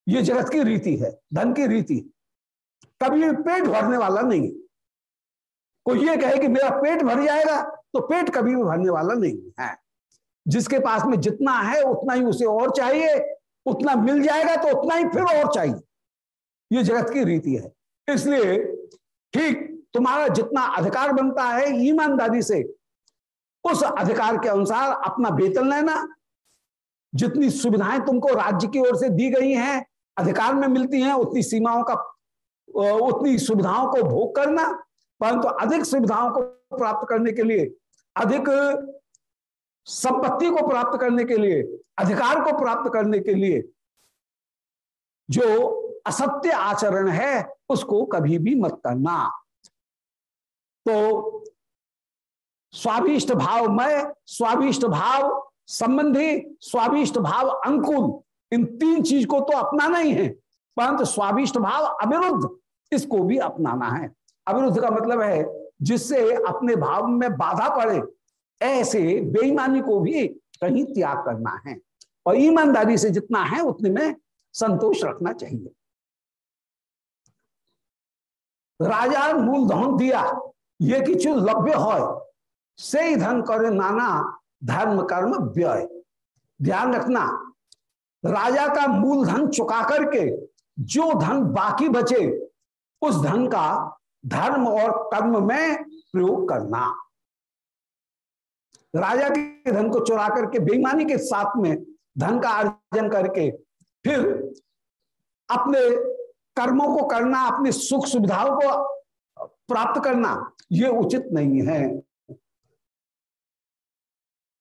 [SPEAKER 1] ये जगत की रीति है, धन की रीति कभी पेट भरने वाला नहीं कोई ये कहे कि मेरा पेट भर जाएगा तो पेट कभी भी भरने वाला नहीं है। जिसके पास में जितना है, उतना ही उसे और चाहिए, उतना मिल जाएगा तो उतना ही फिर और चाहिए। ये जगत की रीति है। इसलिए ठीक तुम्हारा जितना अधिकार बनता है, ईमानदारी से, उस अधिकार के अनुसार अपना वेतन लेना। जितनी सुविधाएँ तुमको राज्य की ओर से दी गई हैं अधिकार में मिलती हैं, उतनी सीमाओं का उतनी सुविधाओं को भोग करना, परंतु अधिक सुविधाओं को प्राप्त करने के लिए, अधिक संपत्ति को प्राप्त करने के लिए, अधिकार को प्राप्त करने के लिए जो असत्य आचरण है, उसको कभी भी मत करना। तो स्वाभिष्ट भाव में स्वाभिष्ट भाव संबंधी स्वाभिष्ट भाव अंकुल इन तीन चीज़ को तो अपनाना ही है। परंतु स्वाभिष्ट भाव अविरुद्ध इसको भी अपनाना है। अविरुद्ध का मतलब है, जिससे अपने भाव में बाधा पड़े, ऐसे बेईमानी को भी कहीं त्याग करना है। और ईमानदारी से जितना है, उतने में संतोष रखना चाहिए। राजा मूल धन दिया, ये कि लभ्य हो से धन करे नाना धर्म कर्म व्यय। ध्यान रखना राजा का मूल धन चुका करके जो धन बाकी बचे, उस धन का धर्म और कर्म में प्रयोग करना। राजा के धन को चुरा करके, बेईमानी के साथ में धन का अर्जन करके फिर अपने कर्मों को करना, अपनी सुख सुविधाओं को प्राप्त करना, ये उचित नहीं है।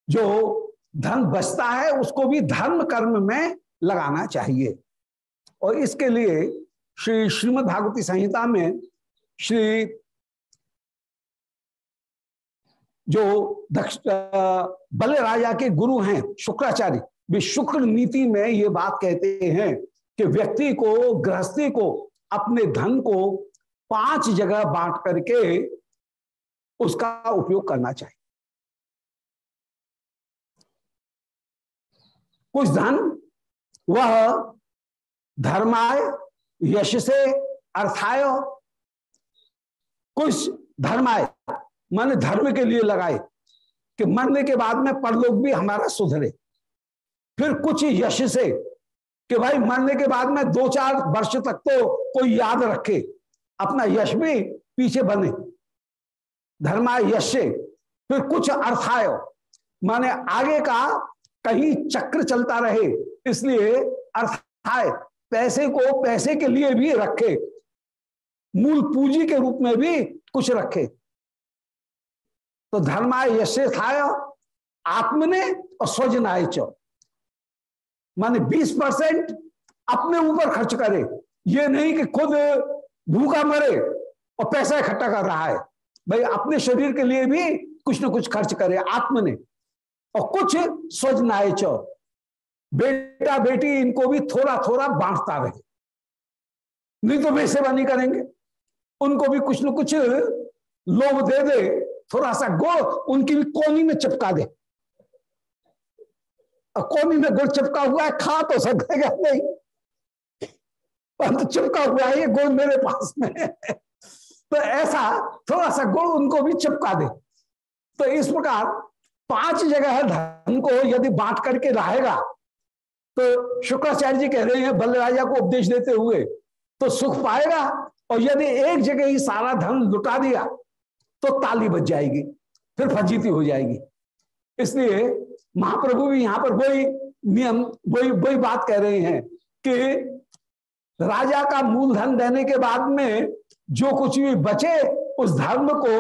[SPEAKER 1] जो धन बचता है, उसको भी धर्म कर्म में लगाना चाहिए। और इसके लिए श्री श्रीमद भागवती संहिता में श्री जो दक्ष बल्ले राजा के गुरु हैं, शुक्राचार्य, वे शुक्र नीति में ये बात कहते हैं कि व्यक्ति को, गृहस्थी को, अपने धन को पाँच जगह बांट करके उसका उपयोग करना चाहिए। कुछ धन, वह धर्माय यश से अर्थाय। कुछ धर्माय, मन धर्म के लिए लगाए, कि मरने के बाद में परलोक भी हमारा सुधरे। फिर कुछ यश से कि भाई मरने के बाद में दो चार वर्ष तक तो कोई याद रखे, अपना यश भी पीछे बने। धर्मा यश से फिर कुछ अर्थाय। माने आगे का कहीं चक्र चलता रहे, इसलिए अर्थाय पैसे को पैसे के लिए भी रखे, मूल पूंजी के रूप में भी कुछ रखे। तो धर्माय यशे थाय आत्मने और स्वजनाय चौ। माने 20 परसेंट अपने ऊपर खर्च करे। ये नहीं कि खुद भूखा मरे और पैसा इकट्ठा कर रहा है। भाई, अपने शरीर के लिए भी कुछ ना कुछ खर्च करे, आत्म ने। और कुछ स्वजनाय बेटा बेटी इनको भी थोड़ा थोड़ा बांटता रहे। नहीं तो वे सेवा नहीं करेंगे। उनको भी कुछ न कुछ लोभ दे दे, थोड़ा सा गुड़ उनकी भी कोनी में चिपका दे। कोनी में गुड़ चिपका हुआ है, खा तो सकेगा नहीं? परंतु चिपका हुआ है, ये गुड़ मेरे पास में तो ऐसा थोड़ा सा गुड़ उनको भी चिपका दे। तो इस प्रकार पाँच जगह धन को यदि बांट करके रहेगा तो शुक्राचार्य जी कह रहे हैं बल्लराजा को उपदेश देते हुए तो सुख पाएगा, और यदि एक जगह ही सारा धन लुटा दिया तो ताली बच जाएगी, फिर फजीती हो जाएगी। इसलिए महाप्रभु भी यहाँ पर वही नियम, वही वही बात कह रहे हैं कि राजा का मूलधन देने के बाद में जो कुछ भी बचे, उस धर्म को,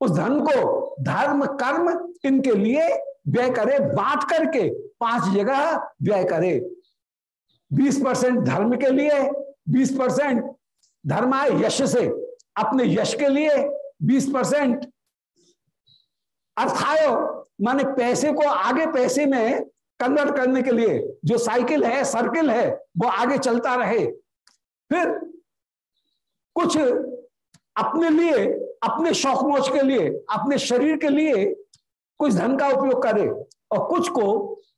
[SPEAKER 1] उस धन को, धर्म कर्म इनके लिए व्यय करे, बांट करके पाँच जगह व्यय करे। बीस परसेंट धर्म के लिए, बीस परसेंट धर्मा यश से, अपने यश के लिए बीस परसेंट। अर्थाय माने पैसे को आगे पैसे में कन्वर्ट करने के लिए जो साइकिल है सर्किल है, वो आगे चलता रहे। फिर कुछ अपने लिए, अपने शौक मोच के लिए, अपने शरीर के लिए कुछ धन का उपयोग करे और कुछ को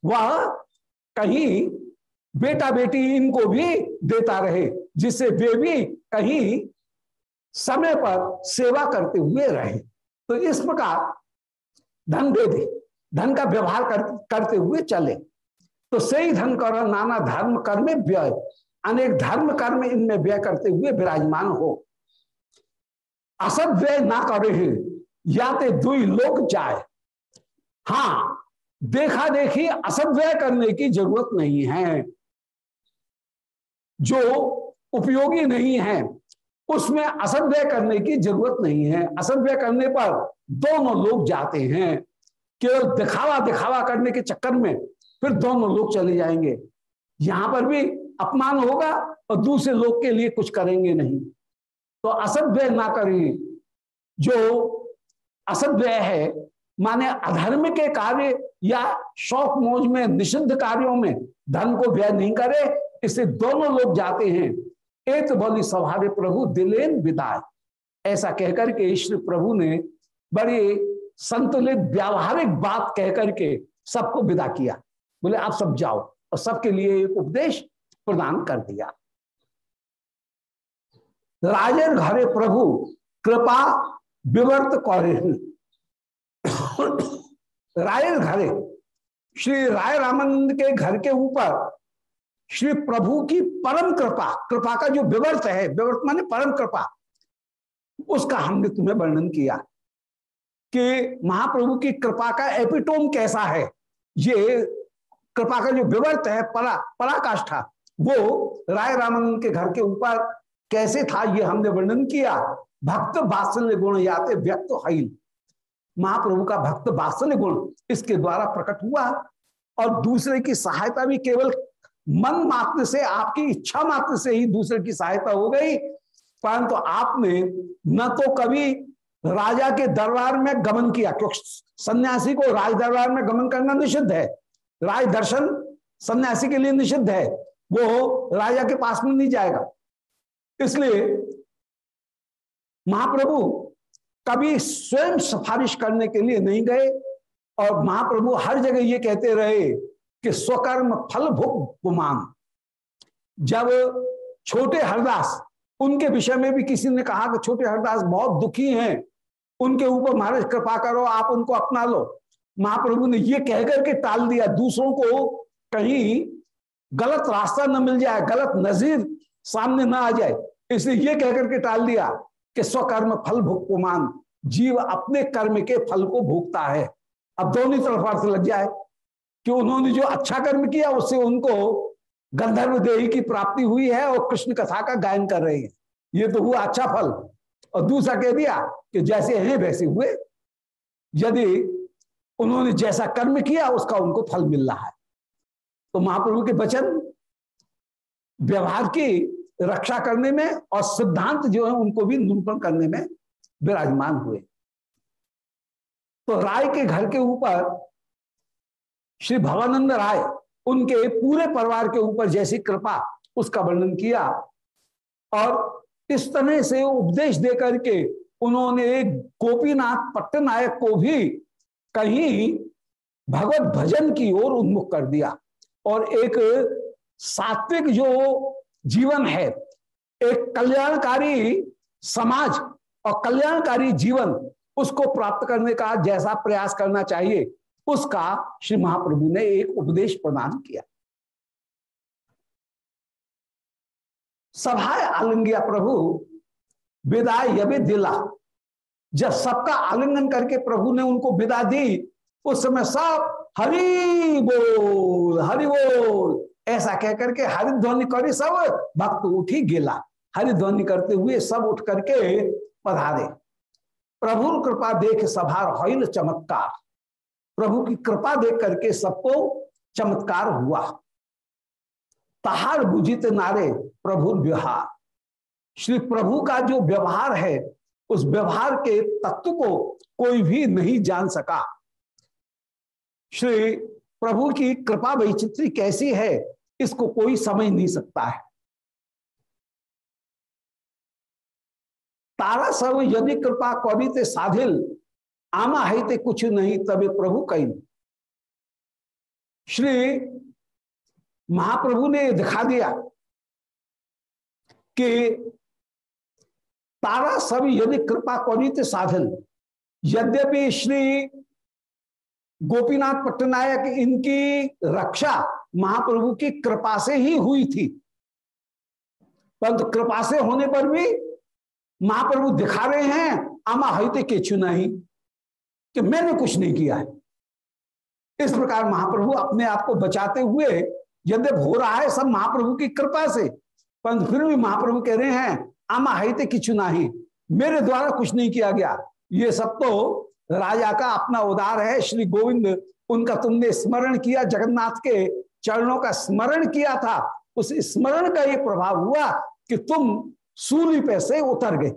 [SPEAKER 1] वह कहीं बेटा बेटी इनको भी देता रहे जिससे वे भी कहीं समय पर सेवा करते हुए रहे। तो इस प्रकार धन दे दे धन का व्यवहार कर, करते हुए चले। तो सही धन कर नाना धर्म कर्म व्यय अनेक धर्म कर्म इनमें व्यय करते हुए विराजमान हो। असद व्यय ना करे या ते दुई लोग जाए। हाँ देखा देखी असभ्य करने की ज़रूरत नहीं है। जो उपयोगी नहीं है, उसमें असभ्य करने की ज़रूरत नहीं है। असभ्य करने पर दोनों लोग जाते हैं। केवल दिखावा दिखावा करने के चक्कर में फिर दोनों लोग चले जाएँगे। यहाँ पर भी अपमान होगा और दूसरे लोग के लिए कुछ करेंगे नहीं। तो असभ्य ना करें। जो असभ्य है माने अधर्म के कार्य या शौक मोज में, निषिद्ध कार्यों में धन को व्यय नहीं करे, इससे दोनों लोग जाते हैं। एक बोली सभारे प्रभु, दिलेन विदाय। ऐसा कहकर के श्री प्रभु ने बड़ी संतुलित, व्यावहारिक बात कहकर के सबको विदा किया। बोले, आप सब जाओ और सबके लिए एक उपदेश प्रदान कर दिया। राजन घरे प्रभु, कृपा विवर्त कौरे राय घरे। श्री राय रामानंद के घर के ऊपर श्री प्रभु की परम कृपा कृपा का जो विवर्त है, विवर्त माने परम कृपा, उसका हमने तुम्हें वर्णन किया कि महाप्रभु की कृपा का एपिटोम कैसा है। ये कृपा का जो विवर्त है, परा, पराकाष्ठा, वो राय रामानंद के घर के ऊपर कैसे था, ये हमने वर्णन किया। भक्त बात्सल्य गुण याते व्यक्त हईल। महाप्रभु का भक्त बात्सल्य गुण इसके द्वारा प्रकट हुआ और दूसरे की सहायता भी केवल मन मात्र से, आपकी इच्छा मात्र से ही दूसरे की सहायता हो गई। परंतु तो आपने न तो कभी राजा के दरबार में गमन किया, क्योंकि सन्यासी को राज दरबार में गमन करना निषिद्ध है। राज दर्शन सन्यासी के लिए निषिद्ध है, वो राजा के पास में नहीं जाएगा। इसलिए महाप्रभु कभी स्वयं सिफारिश करने के लिए नहीं गए। और महाप्रभु हर जगह ये कहते रहे कि स्वकर्म फल भुग गुमान। जब छोटे हरदास, उनके विषय में भी किसी ने कहा कि छोटे हरदास बहुत दुखी हैं, उनके ऊपर महाराज कृपा करो, आप उनको अपना लो। महाप्रभु ने ये कहकर के टाल दिया, दूसरों को कहीं गलत रास्ता न मिल जाए, गलत नजीर सामने न आ जाए, इसलिए ये कहकर के टाल दिया। कि स्वकर्म फल भुगमान जीव अपने कर्म के फल को भोगता है। अब दोनों तरफ़ अर्थ लग जाए। कि उन्होंने जो अच्छा कर्म किया, उससे उनको गंधर्व देही की प्राप्ति हुई है और कृष्ण कथा का गायन कर रहे हैं। ये तो हुआ अच्छा फल। और दूसरा कह दिया कि जैसे हैं, वैसे हुए। यदि उन्होंने जैसा कर्म किया, उसका उनको फल मिल रहा है। तो महाप्रभु के वचन, व्यवहार की रक्षा करने में और सिद्धांत जो है, उनको भी निरूपण करने में विराजमान हुए। तो राय के घर के ऊपर, श्री भवानंद राय, उनके पूरे परिवार के ऊपर जैसी कृपा, उसका वर्णन किया। और इस तरह से उपदेश देकर के उन्होंने गोपीनाथ पट्टनायक को भी कहीं भगवत भजन की ओर उन्मुख कर दिया। और एक सात्विक जो जीवन है। एक कल्याणकारी समाज और कल्याणकारी जीवन उसको प्राप्त करने का जैसा प्रयास करना चाहिए, उसका श्री महाप्रभु ने एक उपदेश प्रदान किया। सभाए आलिंगिया प्रभु, विदा यबे दिला। जब सबका आलिंगन करके प्रभु ने उनको विदा दी, उस समय सब हरि बोल हरि बोल। ऐसा कह करके हरिध्वनि करे सब, भक्त उठी गिला। हरिध्वनि करते हुए सब उठ करके पधारे। प्रभु कृपा देख सभार हईल चमत्कार। प्रभु की कृपा देख करके सबको चमत्कार हुआ। तहार बुझित नारे प्रभु व्यवहार। श्री प्रभु का जो व्यवहार है, उस व्यवहार के तत्व को कोई भी नहीं जान सका। श्री प्रभु की कृपा वैचित्री कैसी है, इसको कोई समझ नहीं सकता है। तारा सब यदि कृपा कौरी साधिल, आमा है ते कुछ नहीं तबे प्रभु कई श्री महाप्रभु ने दिखा दिया कि तारा सब यदि कृपा कौरी साधन यद्यपि श्री गोपीनाथ पट्टनायक इनकी रक्षा महाप्रभु की कृपा से ही हुई थी। परंतु कृपा से होने पर भी महाप्रभु दिखा रहे हैं आमा हईते केचु नहीं, कि मैंने कुछ नहीं किया है। इस प्रकार महाप्रभु अपने आप को बचाते हुए यद्यप हो रहा है सब महाप्रभु की कृपा से, परंतु फिर भी महाप्रभु कह रहे हैं आमा हित किचु नहीं, मेरे द्वारा कुछ नहीं किया गया। ये सब तो राजा का अपना उदार है, श्री गोविंद। उनका तुमने स्मरण किया, जगन्नाथ के चरणों का स्मरण किया था। उस स्मरण का ये प्रभाव हुआ कि तुम सूर्य पे से उतर गए।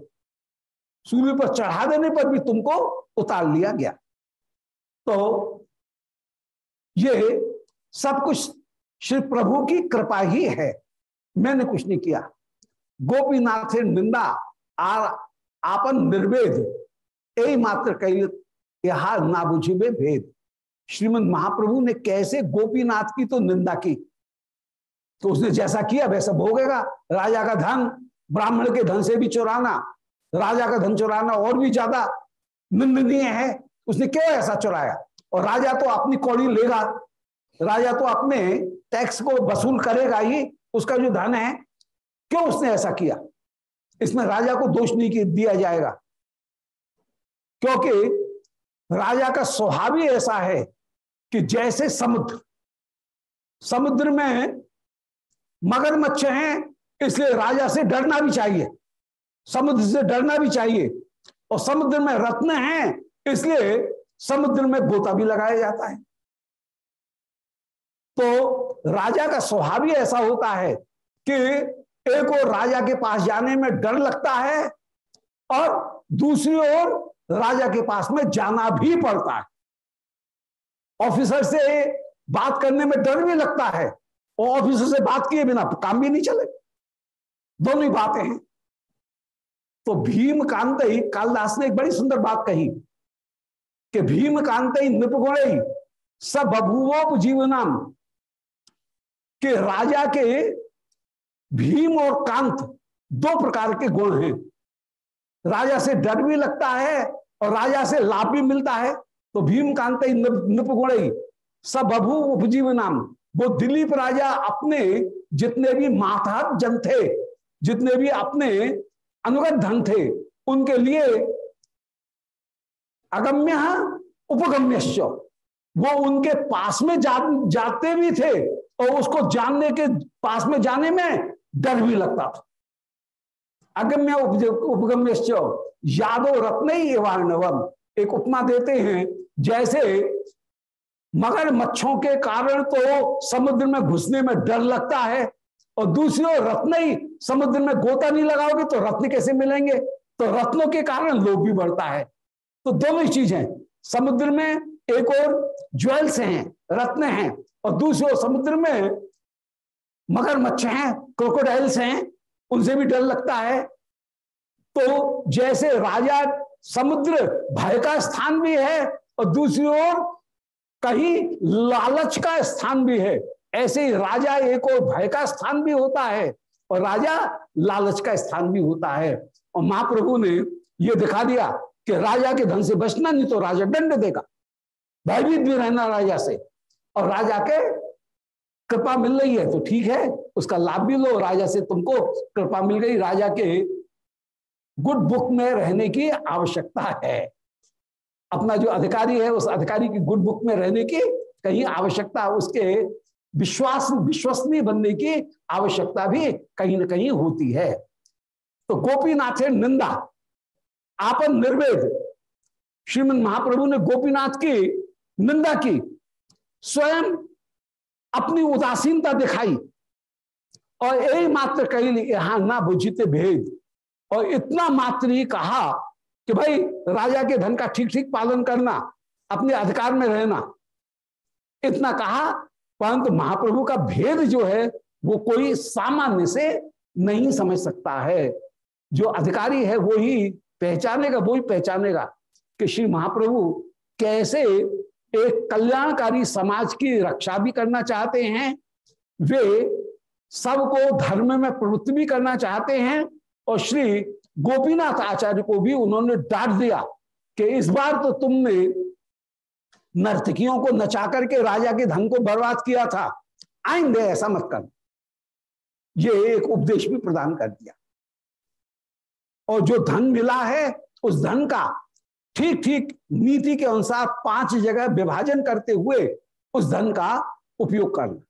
[SPEAKER 1] सूर्य पर चढ़ा देने पर भी तुमको उतार लिया गया। तो ये सब कुछ श्री प्रभु की कृपा ही है। मैंने कुछ नहीं किया। गोपीनाथ निंदा आर आपन निर्वेद। यही मात्र यहा ना बुझे भेद। श्रीमद महाप्रभु ने कैसे गोपीनाथ की तो निंदा की? तो उसने जैसा किया, वैसा भोगेगा। राजा का धन, ब्राह्मण के धन से भी चुराना, राजा का धन चुराना और भी ज़्यादा निंदनीय है। उसने क्यों ऐसा चुराया? और राजा तो अपनी कौड़ी लेगा। राजा तो अपने टैक्स को वसूल करेगा ही। उसका जो धन है, क्यों उसने ऐसा किया? इसमें राजा को दोष नहीं दिया जाएगा। क्योंकि राजा का स्वभाव ही ऐसा है कि जैसे समुद्र समुद्र में मगरमच्छ हैं, इसलिए राजा से डरना भी चाहिए, समुद्र से डरना भी चाहिए। और समुद्र में रत्न हैं, इसलिए समुद्र में गोता भी लगाया जाता है। तो राजा का स्वभाव ही ऐसा होता है कि एक और राजा के पास जाने में डर लगता है और दूसरी ओर राजा के पास में जाना भी पड़ता है। ऑफिसर से बात करने में डर भी लगता है और ऑफिसर से बात किए बिना काम भी नहीं चले। दोनों ही बातें हैं। तो भीम कांत ही, कालदास ने एक बड़ी सुंदर बात कही कि भीम कांत ही निपगुण सब बभुवोप जीवनाम कि राजा के भीम और कांत दो प्रकार के गुण हैं। राजा से डर भी लगता है और राजा से लाभ भी मिलता है। तो भीम कांत सब बभू उपजीव नाम। वो दिलीप राजा अपने जितने भी माथा जन थे जितने भी अपने अनुगत धन थे उनके लिए अगम्य उपगम्य वो उनके पास में जा, जाते भी थे और उसको जानने के पास में जाने में डर भी लगता था। अगम्य उपगम्य यादव रत्न ही एक उपमा देते हैं, जैसे मगर मच्छों के कारण तो समुद्र में घुसने में डर लगता है, और दूसरी ओर रत्न ही समुद्र में गोता नहीं लगाओगे तो रत्न कैसे मिलेंगे? तो रत्नों के कारण लोभ भी बढ़ता है। तो दोनों ही चीज़ है। समुद्र में एक और ज्वेल्स हैं, रत्न हैं, और दूसरी ओर समुद्र में मगर मच्छ हैं, क्रोकोडाइल्स हैं उनसे भी डर लगता है। तो जैसे राजा समुद्र भय का स्थान भी है और दूसरी ओर कहीं लालच का स्थान भी है। ऐसे ही राजा एक और भय का स्थान भी होता है और राजा लालच का स्थान भी होता है। और महाप्रभु ने यह दिखा दिया कि राजा के धन से बचना नहीं तो राजा दंड देगा। भयभीत भी रहना राजा से। और राजा के कृपा मिल रही है तो ठीक है। उसका लाभ भी लो, राजा से तुमको कृपा मिल गई। राजा के गुड बुक में रहने की आवश्यकता है। अपना जो अधिकारी है, उस अधिकारी की गुड बुक में रहने की कहीं आवश्यकता, उसके विश्वास, विश्वसनीय बनने की आवश्यकता भी कहीं ना कहीं होती है। तो गोपीनाथ है निंदा, आपन निर्वेद। श्रीमद महाप्रभु ने गोपीनाथ की निंदा की, स्वयं अपनी उदासीनता दिखाई। और यही मात्र कही यहाँ ना बुझते भेद। और इतना मात्र ही कहा कि भाई, राजा के धन का ठीक ठीक पालन करना, अपने अधिकार में रहना। इतना कहा, परंतु महाप्रभु का भेद जो है, वो कोई सामान्य से नहीं समझ सकता है। जो अधिकारी है, वो ही पहचानेगा, वो ही पहचानेगा कि श्री महाप्रभु कैसे एक कल्याणकारी समाज की रक्षा भी करना चाहते हैं। वे सबको धर्म में प्रवृत्ति भी करना चाहते हैं और श्री गोपीनाथ आचार्य को भी उन्होंने डांट दिया कि इस बार तो तुमने नर्तकियों को नचा करके राजा के धन को बर्बाद किया था। आएँगे ऐसा मत कर। ये एक उपदेश भी प्रदान कर दिया। और जो धन मिला है, उस धन का ठीक ठीक नीति के अनुसार पाँच जगह विभाजन करते हुए उस धन का उपयोग करना।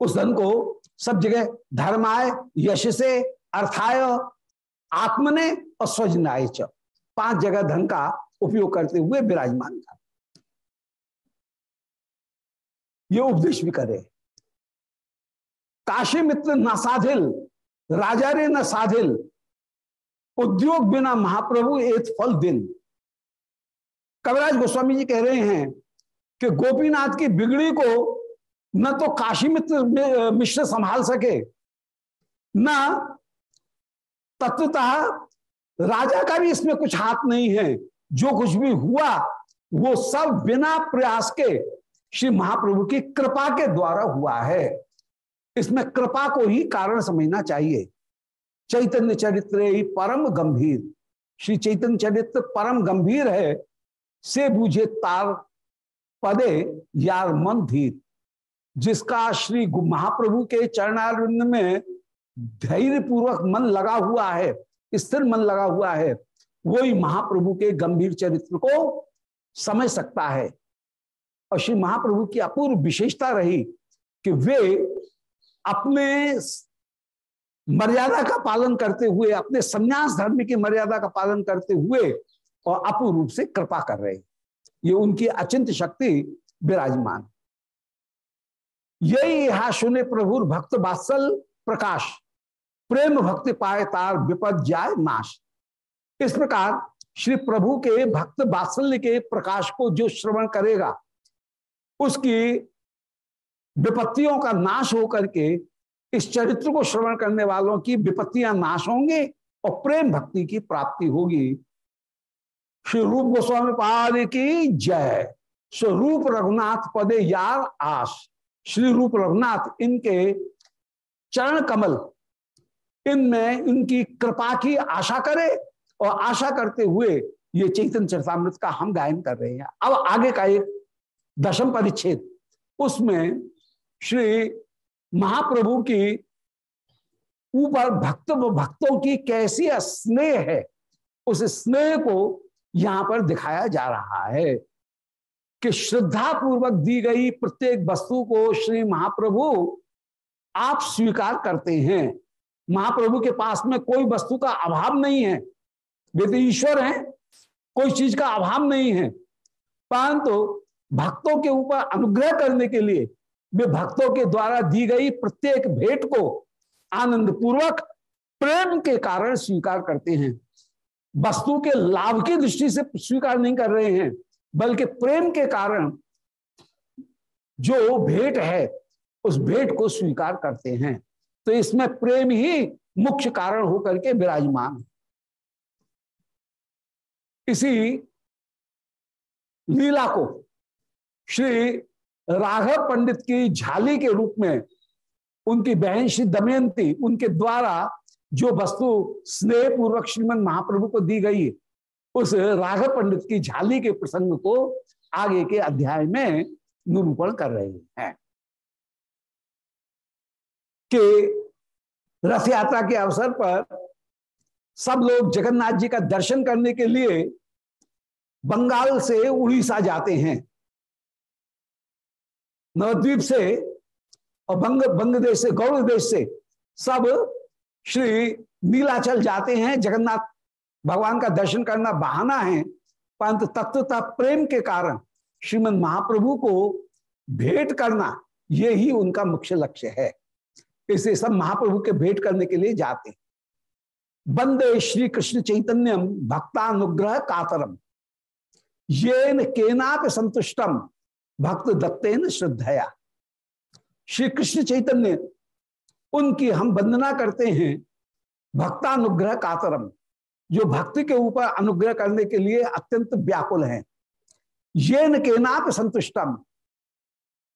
[SPEAKER 1] उस धन को सब जगह धर्माय यश से अर्थाय, आत्मने और स्वजनाय च। पाँच जगह धन का उपयोग करते हुए विराजमान था। ये उपदेश भी करे। काशी मित्र न साधिल, राजा रे न साधिल, उद्योग बिना महाप्रभु एक फल दिन। कविराज गोस्वामी जी कह रहे हैं कि गोपीनाथ की बिगड़ी को न तो काशी मित्र मिश्र संभाल सके, न तत्वतः राजा का भी इसमें कुछ हाथ नहीं है। जो कुछ भी हुआ, वो सब बिना प्रयास के श्री महाप्रभु की कृपा के द्वारा हुआ है। इसमें कृपा को ही कारण समझना चाहिए। चैतन्य चरित्र ही परम गंभीर। श्री चैतन्य चरित्र परम गंभीर है। से बूझे तार, पदे, यार मन धीर। जिसका श्री महाप्रभु के चरणारिंद में धैर्य पूर्वक मन लगा हुआ है, स्थिर मन लगा हुआ है, वही महाप्रभु के गंभीर चरित्र को समझ सकता है। और श्री महाप्रभु की अपूर्व विशेषता रही कि वे अपने मर्यादा का पालन करते हुए, अपने संन्यास धर्म की मर्यादा का पालन करते हुए और अपूर्व रूप से कृपा कर रहे ये उनकी अचिंत शक्ति विराजमान। यही यहा सुने प्रभु भक्त बात्सल प्रकाश। प्रेम भक्ति पाए तार विपद जाय नाश। इस प्रकार श्री प्रभु के भक्त बात्सल्य के प्रकाश को जो श्रवण करेगा, उसकी विपत्तियों का नाश होकर के इस चरित्र को श्रवण करने वालों की विपत्तियाँ नाश होंगी और प्रेम भक्ति की प्राप्ति होगी। श्री रूप गोस्वामी पाद की जय। स्वरूप रघुनाथ पदे यार आश। श्री रूप रघुनाथ, इनके चरण कमल, इनमें इनकी कृपा की आशा करे और आशा करते हुए ये चैतन्य चरतामृत का हम गायन कर रहे हैं। अब आगे का एक दशम परिच्छेद, उसमें श्री महाप्रभु की ऊपर भक्त भक्तों की कैसी स्नेह है, उस स्नेह को यहाँ पर दिखाया जा रहा है। कि श्रद्धा पूर्वक दी गई प्रत्येक वस्तु को श्री महाप्रभु आप स्वीकार करते हैं। महाप्रभु के पास में कोई वस्तु का अभाव नहीं है। वे तो ईश्वर हैं, कोई चीज़ का अभाव नहीं है। परंतु भक्तों के ऊपर अनुग्रह करने के लिए वे भक्तों के द्वारा दी गई प्रत्येक भेंट को आनंद पूर्वक प्रेम के कारण स्वीकार करते हैं। वस्तु के लाभ की दृष्टि से स्वीकार नहीं कर रहे हैं। बल्कि प्रेम के कारण जो भेंट है, उस भेंट को स्वीकार करते हैं। तो इसमें प्रेम ही मुख्य कारण होकर के विराजमान इसी लीला को श्री राघव पंडित की झाली के रूप में उनकी बहन श्री दमयंती, उनके द्वारा जो वस्तु स्नेह पूर्वक श्रीमद महाप्रभु को दी गई उस राघव पंडित की झाली के प्रसंग को आगे के अध्याय में निरूपण कर रहे हैं। कि रथ यात्रा के अवसर पर सब लोग जगन्नाथ जी का दर्शन करने के लिए बंगाल से उड़ीसा जाते हैं। नवद्वीप से और बंग बंग देश से गौड़ देश से सब श्री नीलाचल जाते हैं, जगन्नाथ भगवान का दर्शन करना बहाना है, परंतु तत्वता प्रेम के कारण श्रीमद महाप्रभु को भेंट करना, ये ही उनका मुख्य लक्ष्य है। इसे सब महाप्रभु के भेंट करने के लिए जाते बंदे श्री कृष्ण चैतन्यम भक्तानुग्रह कातरम। ये न केनाप संतुष्टम, भक्त दत्तेन श्रद्धया। श्री कृष्ण चैतन्य, उनकी हम वंदना करते हैं, भक्तानुग्रह कातरम। जो भक्ति के ऊपर अनुग्रह करने के लिए अत्यंत व्याकुल हैं। ये न केनाप संतुष्टम।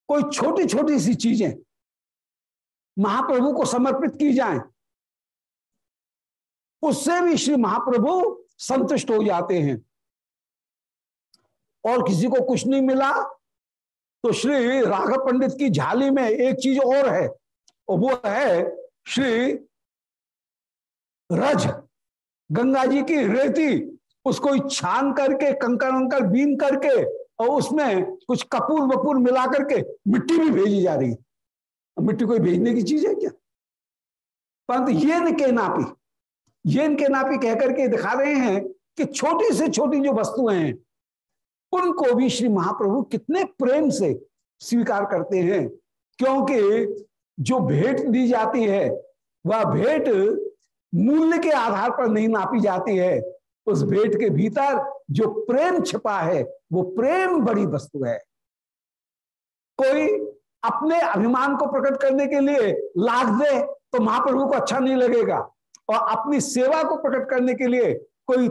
[SPEAKER 1] कोई छोटी छोटी सी चीज़ें, महाप्रभु को समर्पित की जाए, उससे भी श्री महाप्रभु संतुष्ट हो जाते हैं। और किसी को कुछ नहीं मिला तो श्री राघव पंडित की झाली में एक चीज़ और है, और वो है श्री रज। गंगा जी की रेती उसको छान करके कंकर अंकर बीन करके और उसमें कुछ कपूर वपूर मिला करके मिट्टी भी भेजी जा रही है। मिट्टी कोई भेजने की चीज़ है क्या? परंतु ये न के नापी, ये इनके नापी कहकर के दिखा रहे हैं कि छोटी से छोटी जो वस्तुएँ हैं, उनको भी श्री महाप्रभु कितने प्रेम से स्वीकार करते हैं। क्योंकि जो भेंट दी जाती है, वह भेंट मूल्य के आधार पर नहीं नापी जाती है। उस भेंट के भीतर जो प्रेम छिपा है, वो प्रेम बड़ी वस्तु है। कोई अपने अभिमान को प्रकट करने के लिए लाख दे तो महाप्रभु को अच्छा नहीं लगेगा। और अपनी सेवा को प्रकट करने के लिए कोई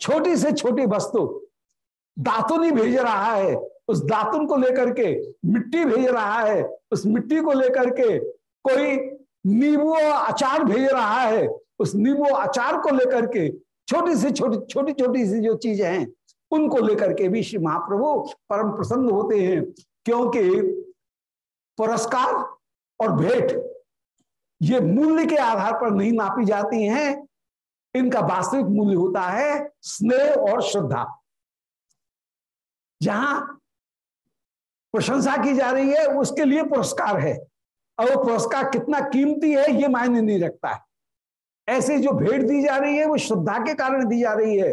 [SPEAKER 1] छोटी से छोटी वस्तु दातुन ही भेज रहा है। उस दातुन को लेकर के मिट्टी भेज रहा है। उस मिट्टी को लेकर के कोई नींबू अचार भेज रहा है। उस नींबू अचार को लेकर के छोटी से छोटी छोटी छोटी सी जो चीज़ें हैं, उनको लेकर के भी श्री महाप्रभु परम प्रसन्न होते हैं, क्योंकि पुरस्कार और भेंट, ये मूल्य के आधार पर नहीं नापी जाती हैं। इनका वास्तविक मूल्य होता है स्नेह और श्रद्धा। जहाँ प्रशंसा की जा रही है, उसके लिए पुरस्कार है। और वो पुरस्कार कितना कीमती है, ये मायने नहीं रखता है। ऐसे जो भेंट दी जा रही है, वो श्रद्धा के कारण दी जा रही है।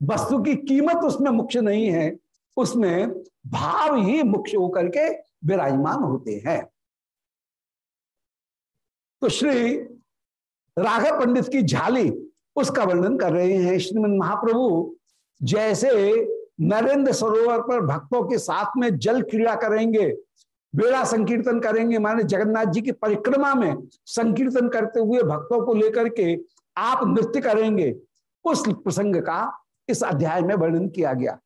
[SPEAKER 1] वस्तु की कीमत उसमें मुख्य नहीं है, उसमें भाव ही मुख्य होकर के विराजमान होते हैं। तो श्री राघव पंडित की झाली, उसका वर्णन कर रहे हैं श्रीमद महाप्रभु। जैसे नरेंद्र सरोवर पर भक्तों के साथ में जल क्रीड़ा करेंगे बेड़ा संकीर्तन करेंगे। माने जगन्नाथ जी की परिक्रमा में संकीर्तन करते हुए भक्तों को लेकर के आप नृत्य करेंगे। उस प्रसंग का इस अध्याय में वर्णन किया गया।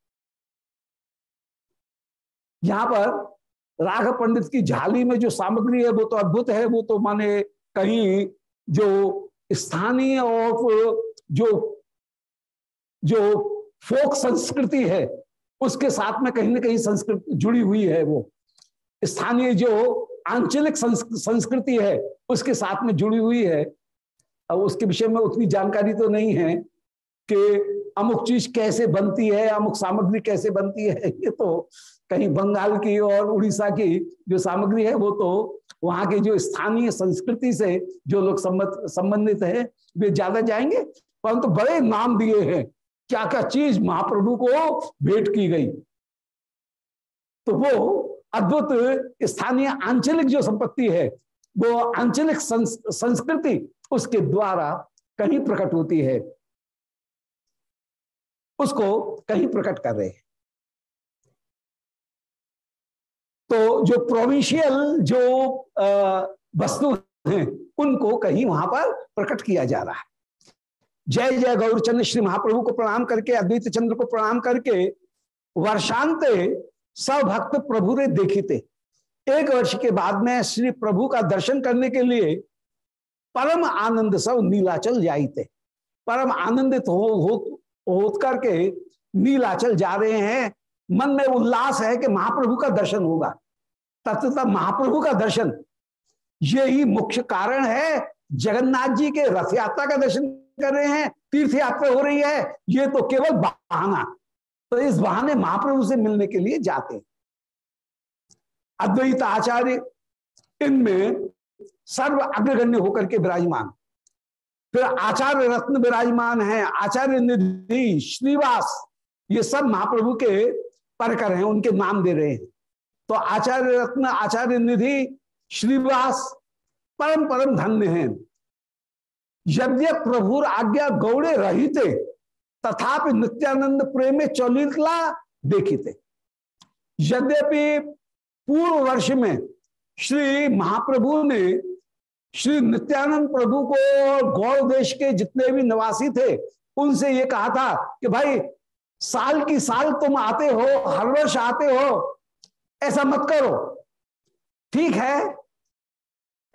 [SPEAKER 1] यहाँ पर राघव पंडित की झाली में जो सामग्री है, वो तो अद्भुत है। वो तो माने कहीं जो स्थानीय और जो जो फोक संस्कृति है, उसके साथ में कहीं ना कहीं संस्कृति जुड़ी हुई है वो। स्थानीय जो आंचलिक संस्कृति है, उसके साथ में जुड़ी हुई है। अब उसके विषय में उतनी जानकारी तो नहीं है कि अमुक चीज़ कैसे बनती है, अमुक सामग्री कैसे बनती है, ये तो कहीं बंगाल की और उड़ीसा की जो सामग्री है, वो तो वहाँ की जो स्थानीय संस्कृति से जो लोग संबंधित है, वे ज़्यादा जाएँगे। परंतु तो बड़े नाम दिए हैं। क्या क्या चीज़ महाप्रभु को भेंट की गई? तो वो अद्भुत स्थानीय आंचलिक जो संपत्ति है, वो आंचलिक संस्कृति उसके द्वारा कहीं प्रकट होती है। उसको कहीं प्रकट कर रहे हैं। तो जो प्रोविंशियल जो वस्तु हैं, उनको कहीं वहाँ पर प्रकट किया जा रहा है। जय जय गौरचंद्र श्री महाप्रभु को प्रणाम करके, अद्वैत चंद्र को प्रणाम करके, वर्षांत सब भक्त प्रभु ने देखी एक वर्ष के बाद में श्री प्रभु का दर्शन करने के लिए परम आनंद सब नीलाचल जाते परम आनंदित हो, हो होत करके नीलाचल जा रहे हैं। मन में उल्लास है कि महाप्रभु का दर्शन होगा। तत्वतः महाप्रभु का दर्शन ये ही मुख्य कारण है। जगन्नाथ जी के रथ यात्रा का दर्शन कर रहे हैं तीर्थ यात्रा हो रही है। ये तो केवल बहाना। तो इस बहाने महाप्रभु से मिलने के लिए जाते हैं। अद्वैत आचार्य, इनमें सर्व अग्रगण्य होकर के विराजमान। फिर आचार्य रत्न विराजमान है, आचार्य निधि, श्रीवास, ये सब महाप्रभु के परकर हैं, उनके नाम दे रहे हैं। तो आचार्य रत्न, आचार्य निधि, श्रीवास परम परम धन्य है। यद्य प्रभुर आज्ञा गौड़े रहते तथापि नित्यानंद प्रेम चलितला थे यद्यपि पूर्व वर्ष में श्री महाप्रभु ने श्री नित्यानंद प्रभु को गौर देश के जितने भी निवासी थे, उनसे ये कहा था कि भाई, साल की साल तुम आते हो, हर वर्ष आते हो, ऐसा मत करो। ठीक है,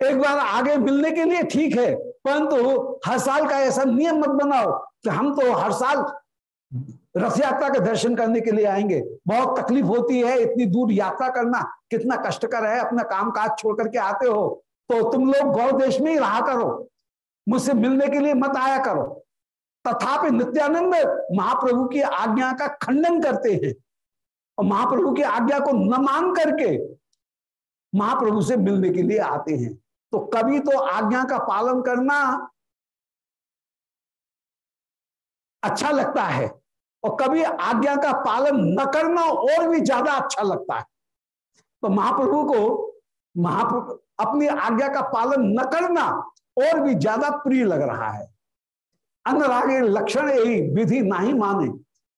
[SPEAKER 1] एक बार आगे मिलने के लिए ठीक है, परंतु हर साल का ऐसा नियम मत बनाओ कि हम तो हर साल रथ यात्रा के दर्शन करने के लिए आएँगे। बहुत तकलीफ़ होती है इतनी दूर यात्रा करना। कितना कष्टकर है अपना काम काज छोड़ करके आते हो। तो तुम लोग गौ देश में ही रहा करो। मुझसे मिलने के लिए मत आया करो। तथापि नित्यानंद महाप्रभु की आज्ञा का खंडन करते हैं। और महाप्रभु की आज्ञा को न मान करके महाप्रभु से मिलने के लिए आते हैं। तो कभी तो आज्ञा का पालन करना अच्छा लगता है। और कभी आज्ञा का पालन न करना और भी ज़्यादा अच्छा लगता है। तो महाप्रभु को महाप्रभु अपनी आज्ञा का पालन न करना और भी ज़्यादा प्रिय लग रहा है। अनुराग लक्षण यही विधि नहीं माने।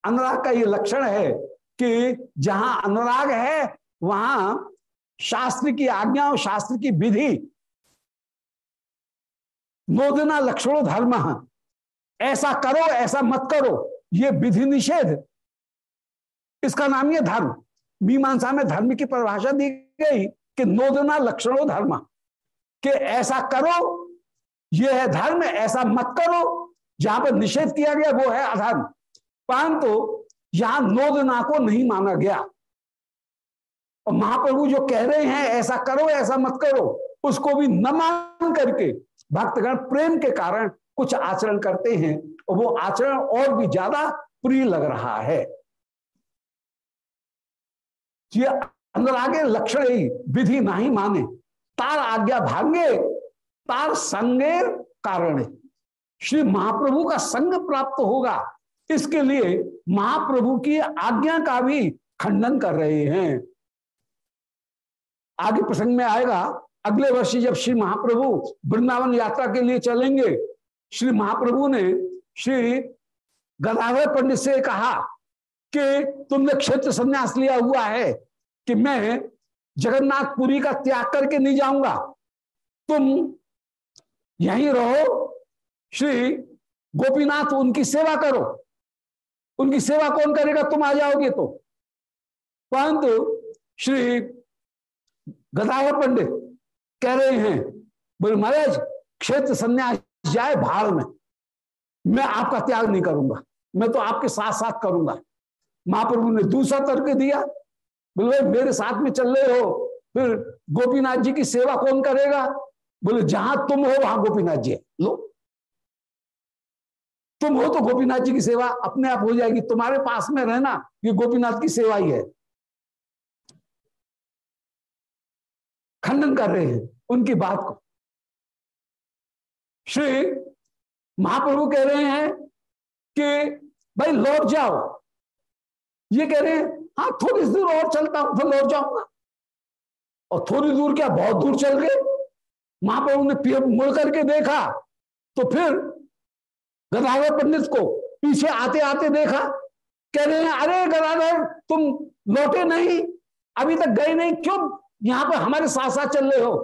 [SPEAKER 1] अनुराग का ये लक्षण है कि जहाँ अनुराग है, वहाँ शास्त्र की आज्ञा और शास्त्र की विधि। नोदना लक्षणों धर्म। ऐसा करो, ऐसा मत करो। ये विधि निषेध। इसका नाम ये धर्म। मीमांसा में धर्म की परिभाषा दी गई कि नोदना लक्षणों धर्म। कि ऐसा करो, ये है धर्म, ऐसा मत करो। जहाँ पर निषेध किया गया, वो है अधर्म। परंतु तो यहाँ नोदना को नहीं माना गया। और महाप्रभु जो कह रहे हैं, ऐसा करो, ऐसा मत करो, उसको भी न मान करके, भक्तगण प्रेम के कारण कुछ आचरण करते हैं, और वो आचरण और भी ज़्यादा प्रिय लग रहा है। ये अंदर आगे लक्षण ही, विधि नहीं माने। तार आज्ञा भांगे, तार संगे कारण श्री महाप्रभु का संग प्राप्त होगा, इसके लिए महाप्रभु की आज्ञा का भी खंडन कर रहे हैं। आगे प्रसंग में आएगा, अगले वर्ष जब श्री महाप्रभु वृंदावन यात्रा के लिए चलेंगे श्री महाप्रभु ने श्री गदाधर पंडित से कहा कि तुमने क्षेत्र संन्यास लिया हुआ है कि मैं जगन्नाथपुरी का त्याग करके नहीं जाऊँगा। तुम यहीं रहो, श्री गोपीनाथ उनकी सेवा करो। उनकी सेवा कौन करेगा? तुम आ जाओगे तो। परंतु श्री गदाधर पंडित कह रहे हैं, बोले, महाराज, क्षेत्र संन्यास जाए भाड़ में। मैं आपका त्याग नहीं करूँगा। मैं तो आपके साथ साथ करूँगा। महाप्रभु ने दूसरा तर्क दिया, बोले, मेरे साथ में चल रहे हो, फिर गोपीनाथ जी की सेवा कौन करेगा? बोले, जहाँ तुम हो, वहाँ गोपीनाथ जी लो। तुम हो तो गोपीनाथ जी की सेवा अपने आप हो जाएगी। तुम्हारे पास में रहना, ये गोपीनाथ की सेवा ही है। खंडन कर रहे हैं उनकी बात को। श्री महाप्रभु कह रहे हैं कि भाई लौट जाओ। ये कह रहे हैं हाँ थोड़ी दूर और चलता हूँ, फिर लौट जाऊँगा। और थोड़ी दूर क्या, बहुत दूर चल गए। महाप्रभु ने मुड़ करके देखा तो फिर गदाधर पंडित को पीछे आते आते देखा। कह रहे हैं, अरे गदाधर, तुम लौटे नहीं, अभी तक गए नहीं, क्यों यहाँ पर हमारे साथ साथ चल रहे हो?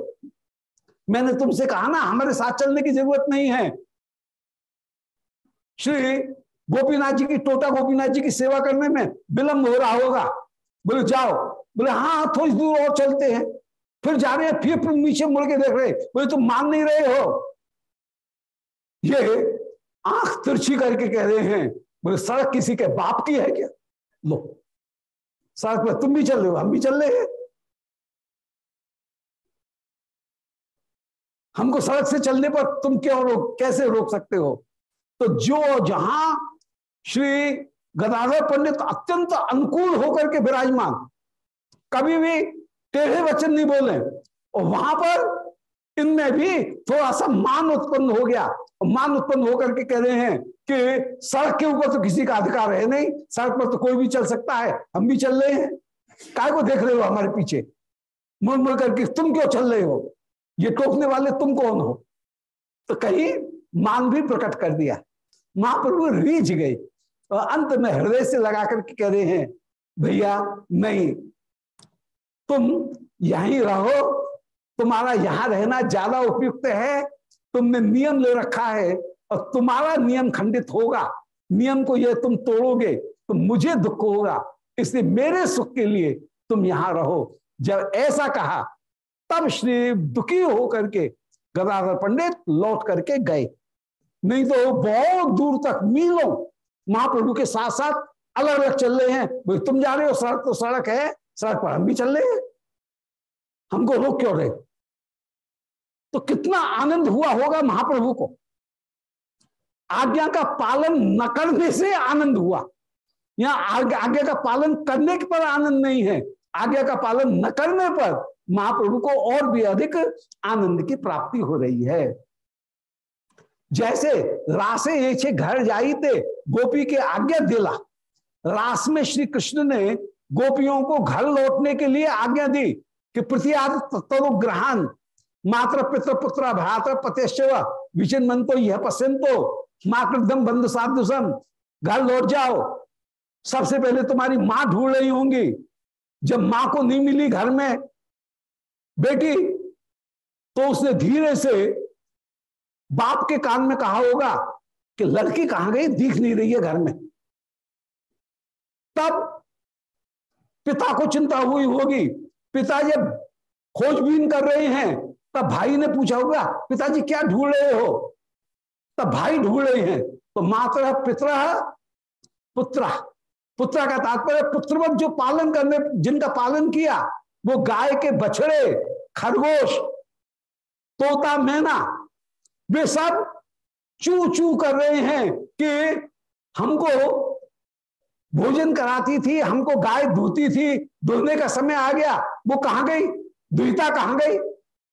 [SPEAKER 1] मैंने तुमसे कहा ना हमारे साथ चलने की ज़रूरत नहीं है। श्री गोपीनाथ जी की टोटा गोपीनाथ जी की सेवा करने में विलंब हो रहा होगा। बोले जाओ। बोले हाँ, हाँ थोड़ी दूर और चलते हैं। फिर जा रहे हैं फिर फिर नीचे मुड़ के देख रहे बोले तुम मान नहीं रहे हो। ये आँख तिरछी करके कह रहे हैं। बोले सड़क किसी के बाप की है क्या? लो सड़क पर तुम भी चल रहे हो हम भी चल रहे हैं। हमको सड़क से चलने पर तुम क्यों रोक, कैसे रोक सकते हो? तो जो जहाँ श्री गदाधर पंडित अत्यंत अनुकूल होकर के विराजमान, कभी भी टेढ़े वचन नहीं बोले, और वहाँ पर इनमें भी थोड़ा सा मान उत्पन्न हो गया। और मान उत्पन्न होकर के कह रहे हैं कि सड़क के ऊपर तो किसी का अधिकार है नहीं, सड़क पर तो कोई भी चल सकता है, हम भी चल रहे हैं। काय को देख रहे हो हमारे पीछे? मुड़ मुड़ करके तुम क्यों चल रहे हो? ये टोकने वाले तुम कौन हो? तो कहीं मान भी प्रकट कर दिया। महाप्रभु रीझ गए। और अंत में हृदय से लगा करके कह रहे हैं, भैया, नहीं। तुम यहीं रहो। तुम्हारा यहाँ रहना ज़्यादा उपयुक्त है। तुमने नियम ले रखा है और तुम्हारा नियम खंडित होगा। नियम को यह तुम तोड़ोगे तो मुझे दुख होगा। इसलिए मेरे सुख के लिए तुम यहाँ रहो। जब ऐसा कहा तब श्री दुखी होकर के गदाधर पंडित लौट करके गए। नहीं तो बहुत दूर तक मीलों महाप्रभु के साथ साथ अलग अलग चल रहे हैं। तुम जा रहे हो, सड़क तो सड़क है, सड़क पर हम भी चल रहे हैं। हमको रोक क्यों रहे तो कितना आनंद हुआ होगा महाप्रभु को। आज्ञा का पालन न करने से आनंद हुआ। यहाँ आज्ञा का पालन करने के पर आनंद नहीं है। आज्ञा का पालन न करने पर महाप्रभु को और भी अधिक आनंद की प्राप्ति हो रही है। जैसे रासे ये घर थे गोपी के आज्ञा दिला। रास में श्री कृष्ण ने गोपियों को घर लौटने के लिए आज्ञा दी कि प्रतियाद तरुग्रहण मात्र पितृ पुत्र भ्रात्र पतेश्व विचिन मन तो यह पसंद तो माकृदम बंद साधुसम घर लौट जाओ। सबसे पहले तुम्हारी माँ ढूंढ रही होंगी। जब माँ को नहीं मिली घर में, बेटी तो उसने धीरे से बाप के कान में कहा होगा कि लड़की कहाँ गई? दिख नहीं रही है घर में। तब पिता को चिंता हुई होगी। पिता जब खोजबीन कर रहे हैं। तब भाई ने पूछा होगा, पिताजी क्या ढूंढ रहे हो? तब भाई ढूंढ रहे हैं तो मात्र पित्र, पुत्र पुत्र का तात्पर्य, पुत्रवत जो पालन करने, जिनका पालन किया, वो गाय के बछड़े, खरगोश, तोता, मैना, वे सब चू चू कर रहे हैं कि हमको भोजन कराती थी, हमको गाय धोती थी धोने का समय आ गया, वो कहाँ गई? दुहिता कहाँ गई?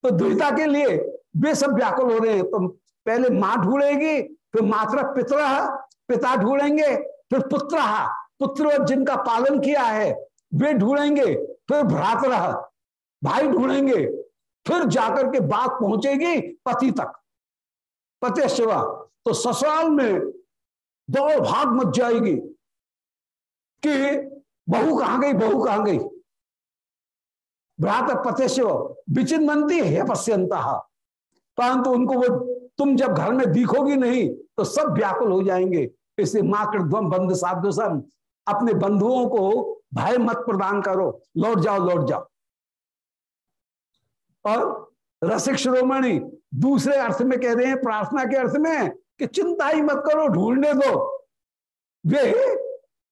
[SPEAKER 1] तो दुहिता के लिए वे सब व्याकुल हो रहे हैं। तो पहले माँ ढूंढेगी, फिर मात्र पितर, पिता ढूंढेंगे, फिर पुत्र। पुत्र जिनका पालन किया है, वे ढूंढेंगे, फिर भ्रातर भाई ढूंढेंगे, फिर जाकर के बात पहुंचेगी पति तक। पति शिवा तो ससुराल में दौड़ भाग मच जाएगी कि बहू कहाँ गई, बहू कहाँ गई? भ्रात पते शिव विचिन मनती है पश्यंता। परंतु उनको वो तुम जब घर में दिखोगी नहीं तो सब व्याकुल हो जाएँगे। इसे माँ बंद साधु अपने बंधुओं को भय मत प्रदान करो। लौट जाओ लौट जाओ। और रसिक श्रोमणि दूसरे अर्थ में कह रहे हैं, प्रार्थना के अर्थ में कि चिंता ही मत करो, ढूँढने दो। वे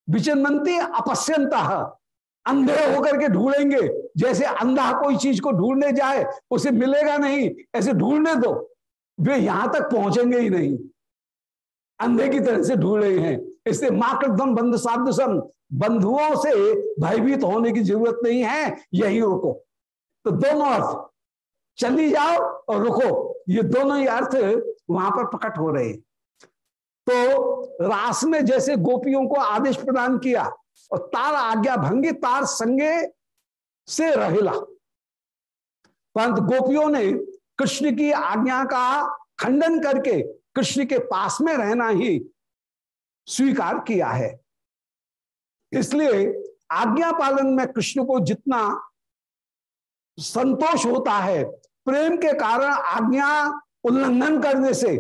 [SPEAKER 1] विचिन्मंती अपश्यंता अंधे होकर के ढूंढेंगे। जैसे अंधा कोई चीज़ को ढूँढने जाए, उसे मिलेगा नहीं, ऐसे ढूँढने दो। वे यहाँ तक पहुँचेंगे ही नहीं। अंधे की तरह से ढूंढ रहे हैं। इसलिए माकृदम बंधु साधुसम बंधुओं से भयभीत होने की ज़रूरत नहीं है, यही रुको। तो दोनों अर्थ, चली जाओ और रुको। ये दोनों ही अर्थ वहाँ पर प्रकट हो रहे हैं। तो रास में जैसे गोपियों को आदेश प्रदान किया और तार आज्ञा भंगी, तार संगे से रहेला। परंतु गोपियों ने कृष्ण की आज्ञा का खंडन करके कृष्ण के पास में रहना ही स्वीकार किया है। इसलिए आज्ञा पालन में कृष्ण को जितना संतोष होता है, प्रेम के कारण आज्ञा उल्लंघन करने से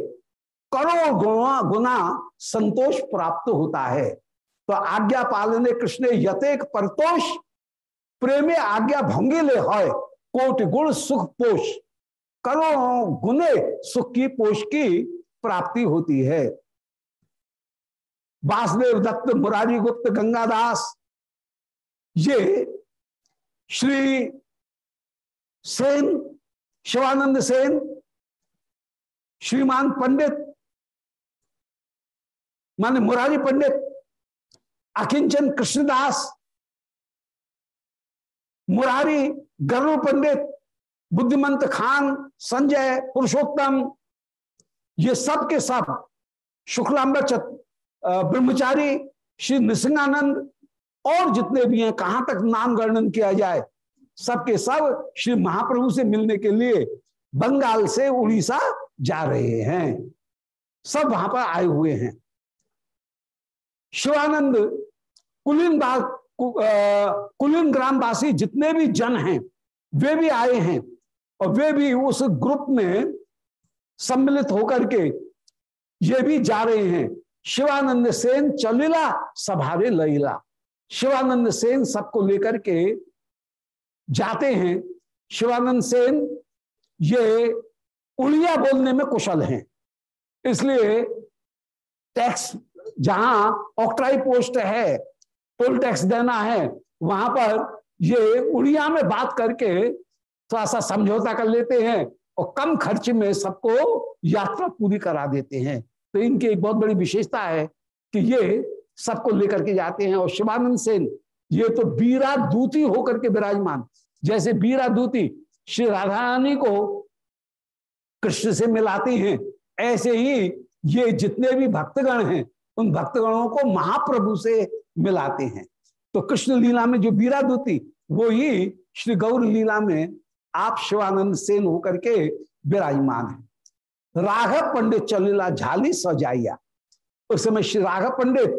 [SPEAKER 1] करोड़ गुणा, गुना संतोष प्राप्त होता है। तो आज्ञा पालने कृष्ण यतेक परतोष, प्रेमे आज्ञा भंगिले है कोट गुण सुख पोष, करोड़ों गुने सुख की पोष की प्राप्ति होती है। वासुदेव दत्त, मुरारी गुप्त, गंगादास। ये श्री सेन, शिवानंद सेन, श्रीमान पंडित, माने मुरारी पंडित, अकिंचन कृष्णदास, मुरारी गरुड़ पंडित, बुद्धिमंत खान, संजय, पुरुषोत्तम, ये सब के सब शुक्लांबर ब्रह्मचारी श्री नृसिंहानंद और जितने भी हैं, कहाँ तक नाम वर्णन किया जाए, सबके सब श्री महाप्रभु से मिलने के लिए बंगाल से उड़ीसा जा रहे हैं। सब वहाँ पर आए हुए हैं। शिवानंद, कुलीन कुलीन ग्रामवासी जितने भी जन हैं, वे भी आए हैं और वे भी उस ग्रुप में सम्मिलित होकर के ये भी जा रहे हैं। शिवानंद सेन चलिला, सभारे लईला शिवानंद सेन सबको लेकर के जाते हैं। शिवानंद सेन ये उड़िया बोलने में कुशल हैं। इसलिए टैक्स जहाँ ऑक्ट्राई पोस्ट है, टोल टैक्स देना है, वहाँ पर ये उड़िया में बात करके थोड़ा सा समझौता कर लेते हैं और कम खर्च में सबको यात्रा पूरी करा देते हैं। तो इनकी एक बहुत बड़ी विशेषता है कि ये सबको लेकर के जाते हैं और शिवानंद सेन, ये तो बीरा दूती होकर के विराजमान। जैसे बीरा दूती श्री राधा रानी को कृष्ण से मिलाती हैं, ऐसे ही ये जितने भी भक्तगण हैं, उन भक्तगणों को महाप्रभु से मिलाते हैं। तो कृष्ण लीला में जो बीरा दूती, वो ही श्री गौर लीला में आप शिवानंद सेन होकर के विराजमान है। राघव पंडित चलीला झाली सजाइया। उस समय श्री राघव पंडित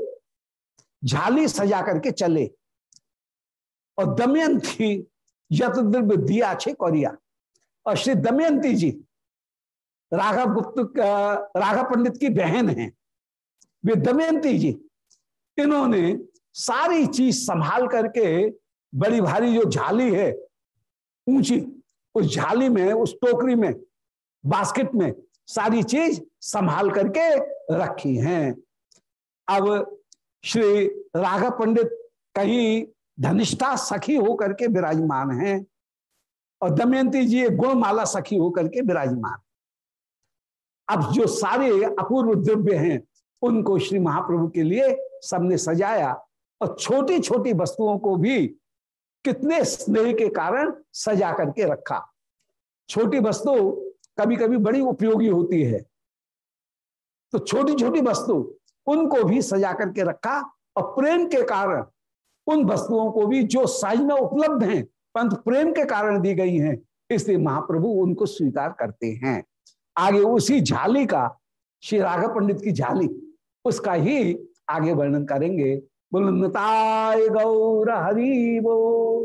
[SPEAKER 1] झाली सजा करके चले। और दमयंती यत द्रव्य दिया छे कौरिया। और श्री दमयंती जी, राघव गुप्त राघव पंडित की बहन है। वे दमयंती जी, इन्होंने सारी चीज़ संभाल करके बड़ी भारी जो झाली है, ऊँची, उस झाली में, उस टोकरी में, बास्केट में सारी चीज़ संभाल करके रखी हैं। अब श्री राघव पंडित कहीं धनिष्ठा सखी होकर के विराजमान हैं और दमयंती जी गुणमाला सखी होकर के विराजमान। अब जो सारे अपूर्व द्रव्य हैं, उनको श्री महाप्रभु के लिए सबने सजाया और छोटी छोटी वस्तुओं को भी कितने स्नेह के कारण सजा करके रखा। छोटी वस्तु कभी कभी बड़ी उपयोगी होती है। तो छोटी छोटी वस्तु, उनको भी सजा करके रखा और प्रेम के कारण उन वस्तुओं को भी जो साइज़ में उपलब्ध हैं, परंतु प्रेम के कारण दी गई हैं, इसलिए महाप्रभु उनको स्वीकार करते हैं। आगे उसी झाली का, श्री राघव पंडित की झाली, उसका ही आगे वर्णन करेंगे। बुलताय गौर हरि वो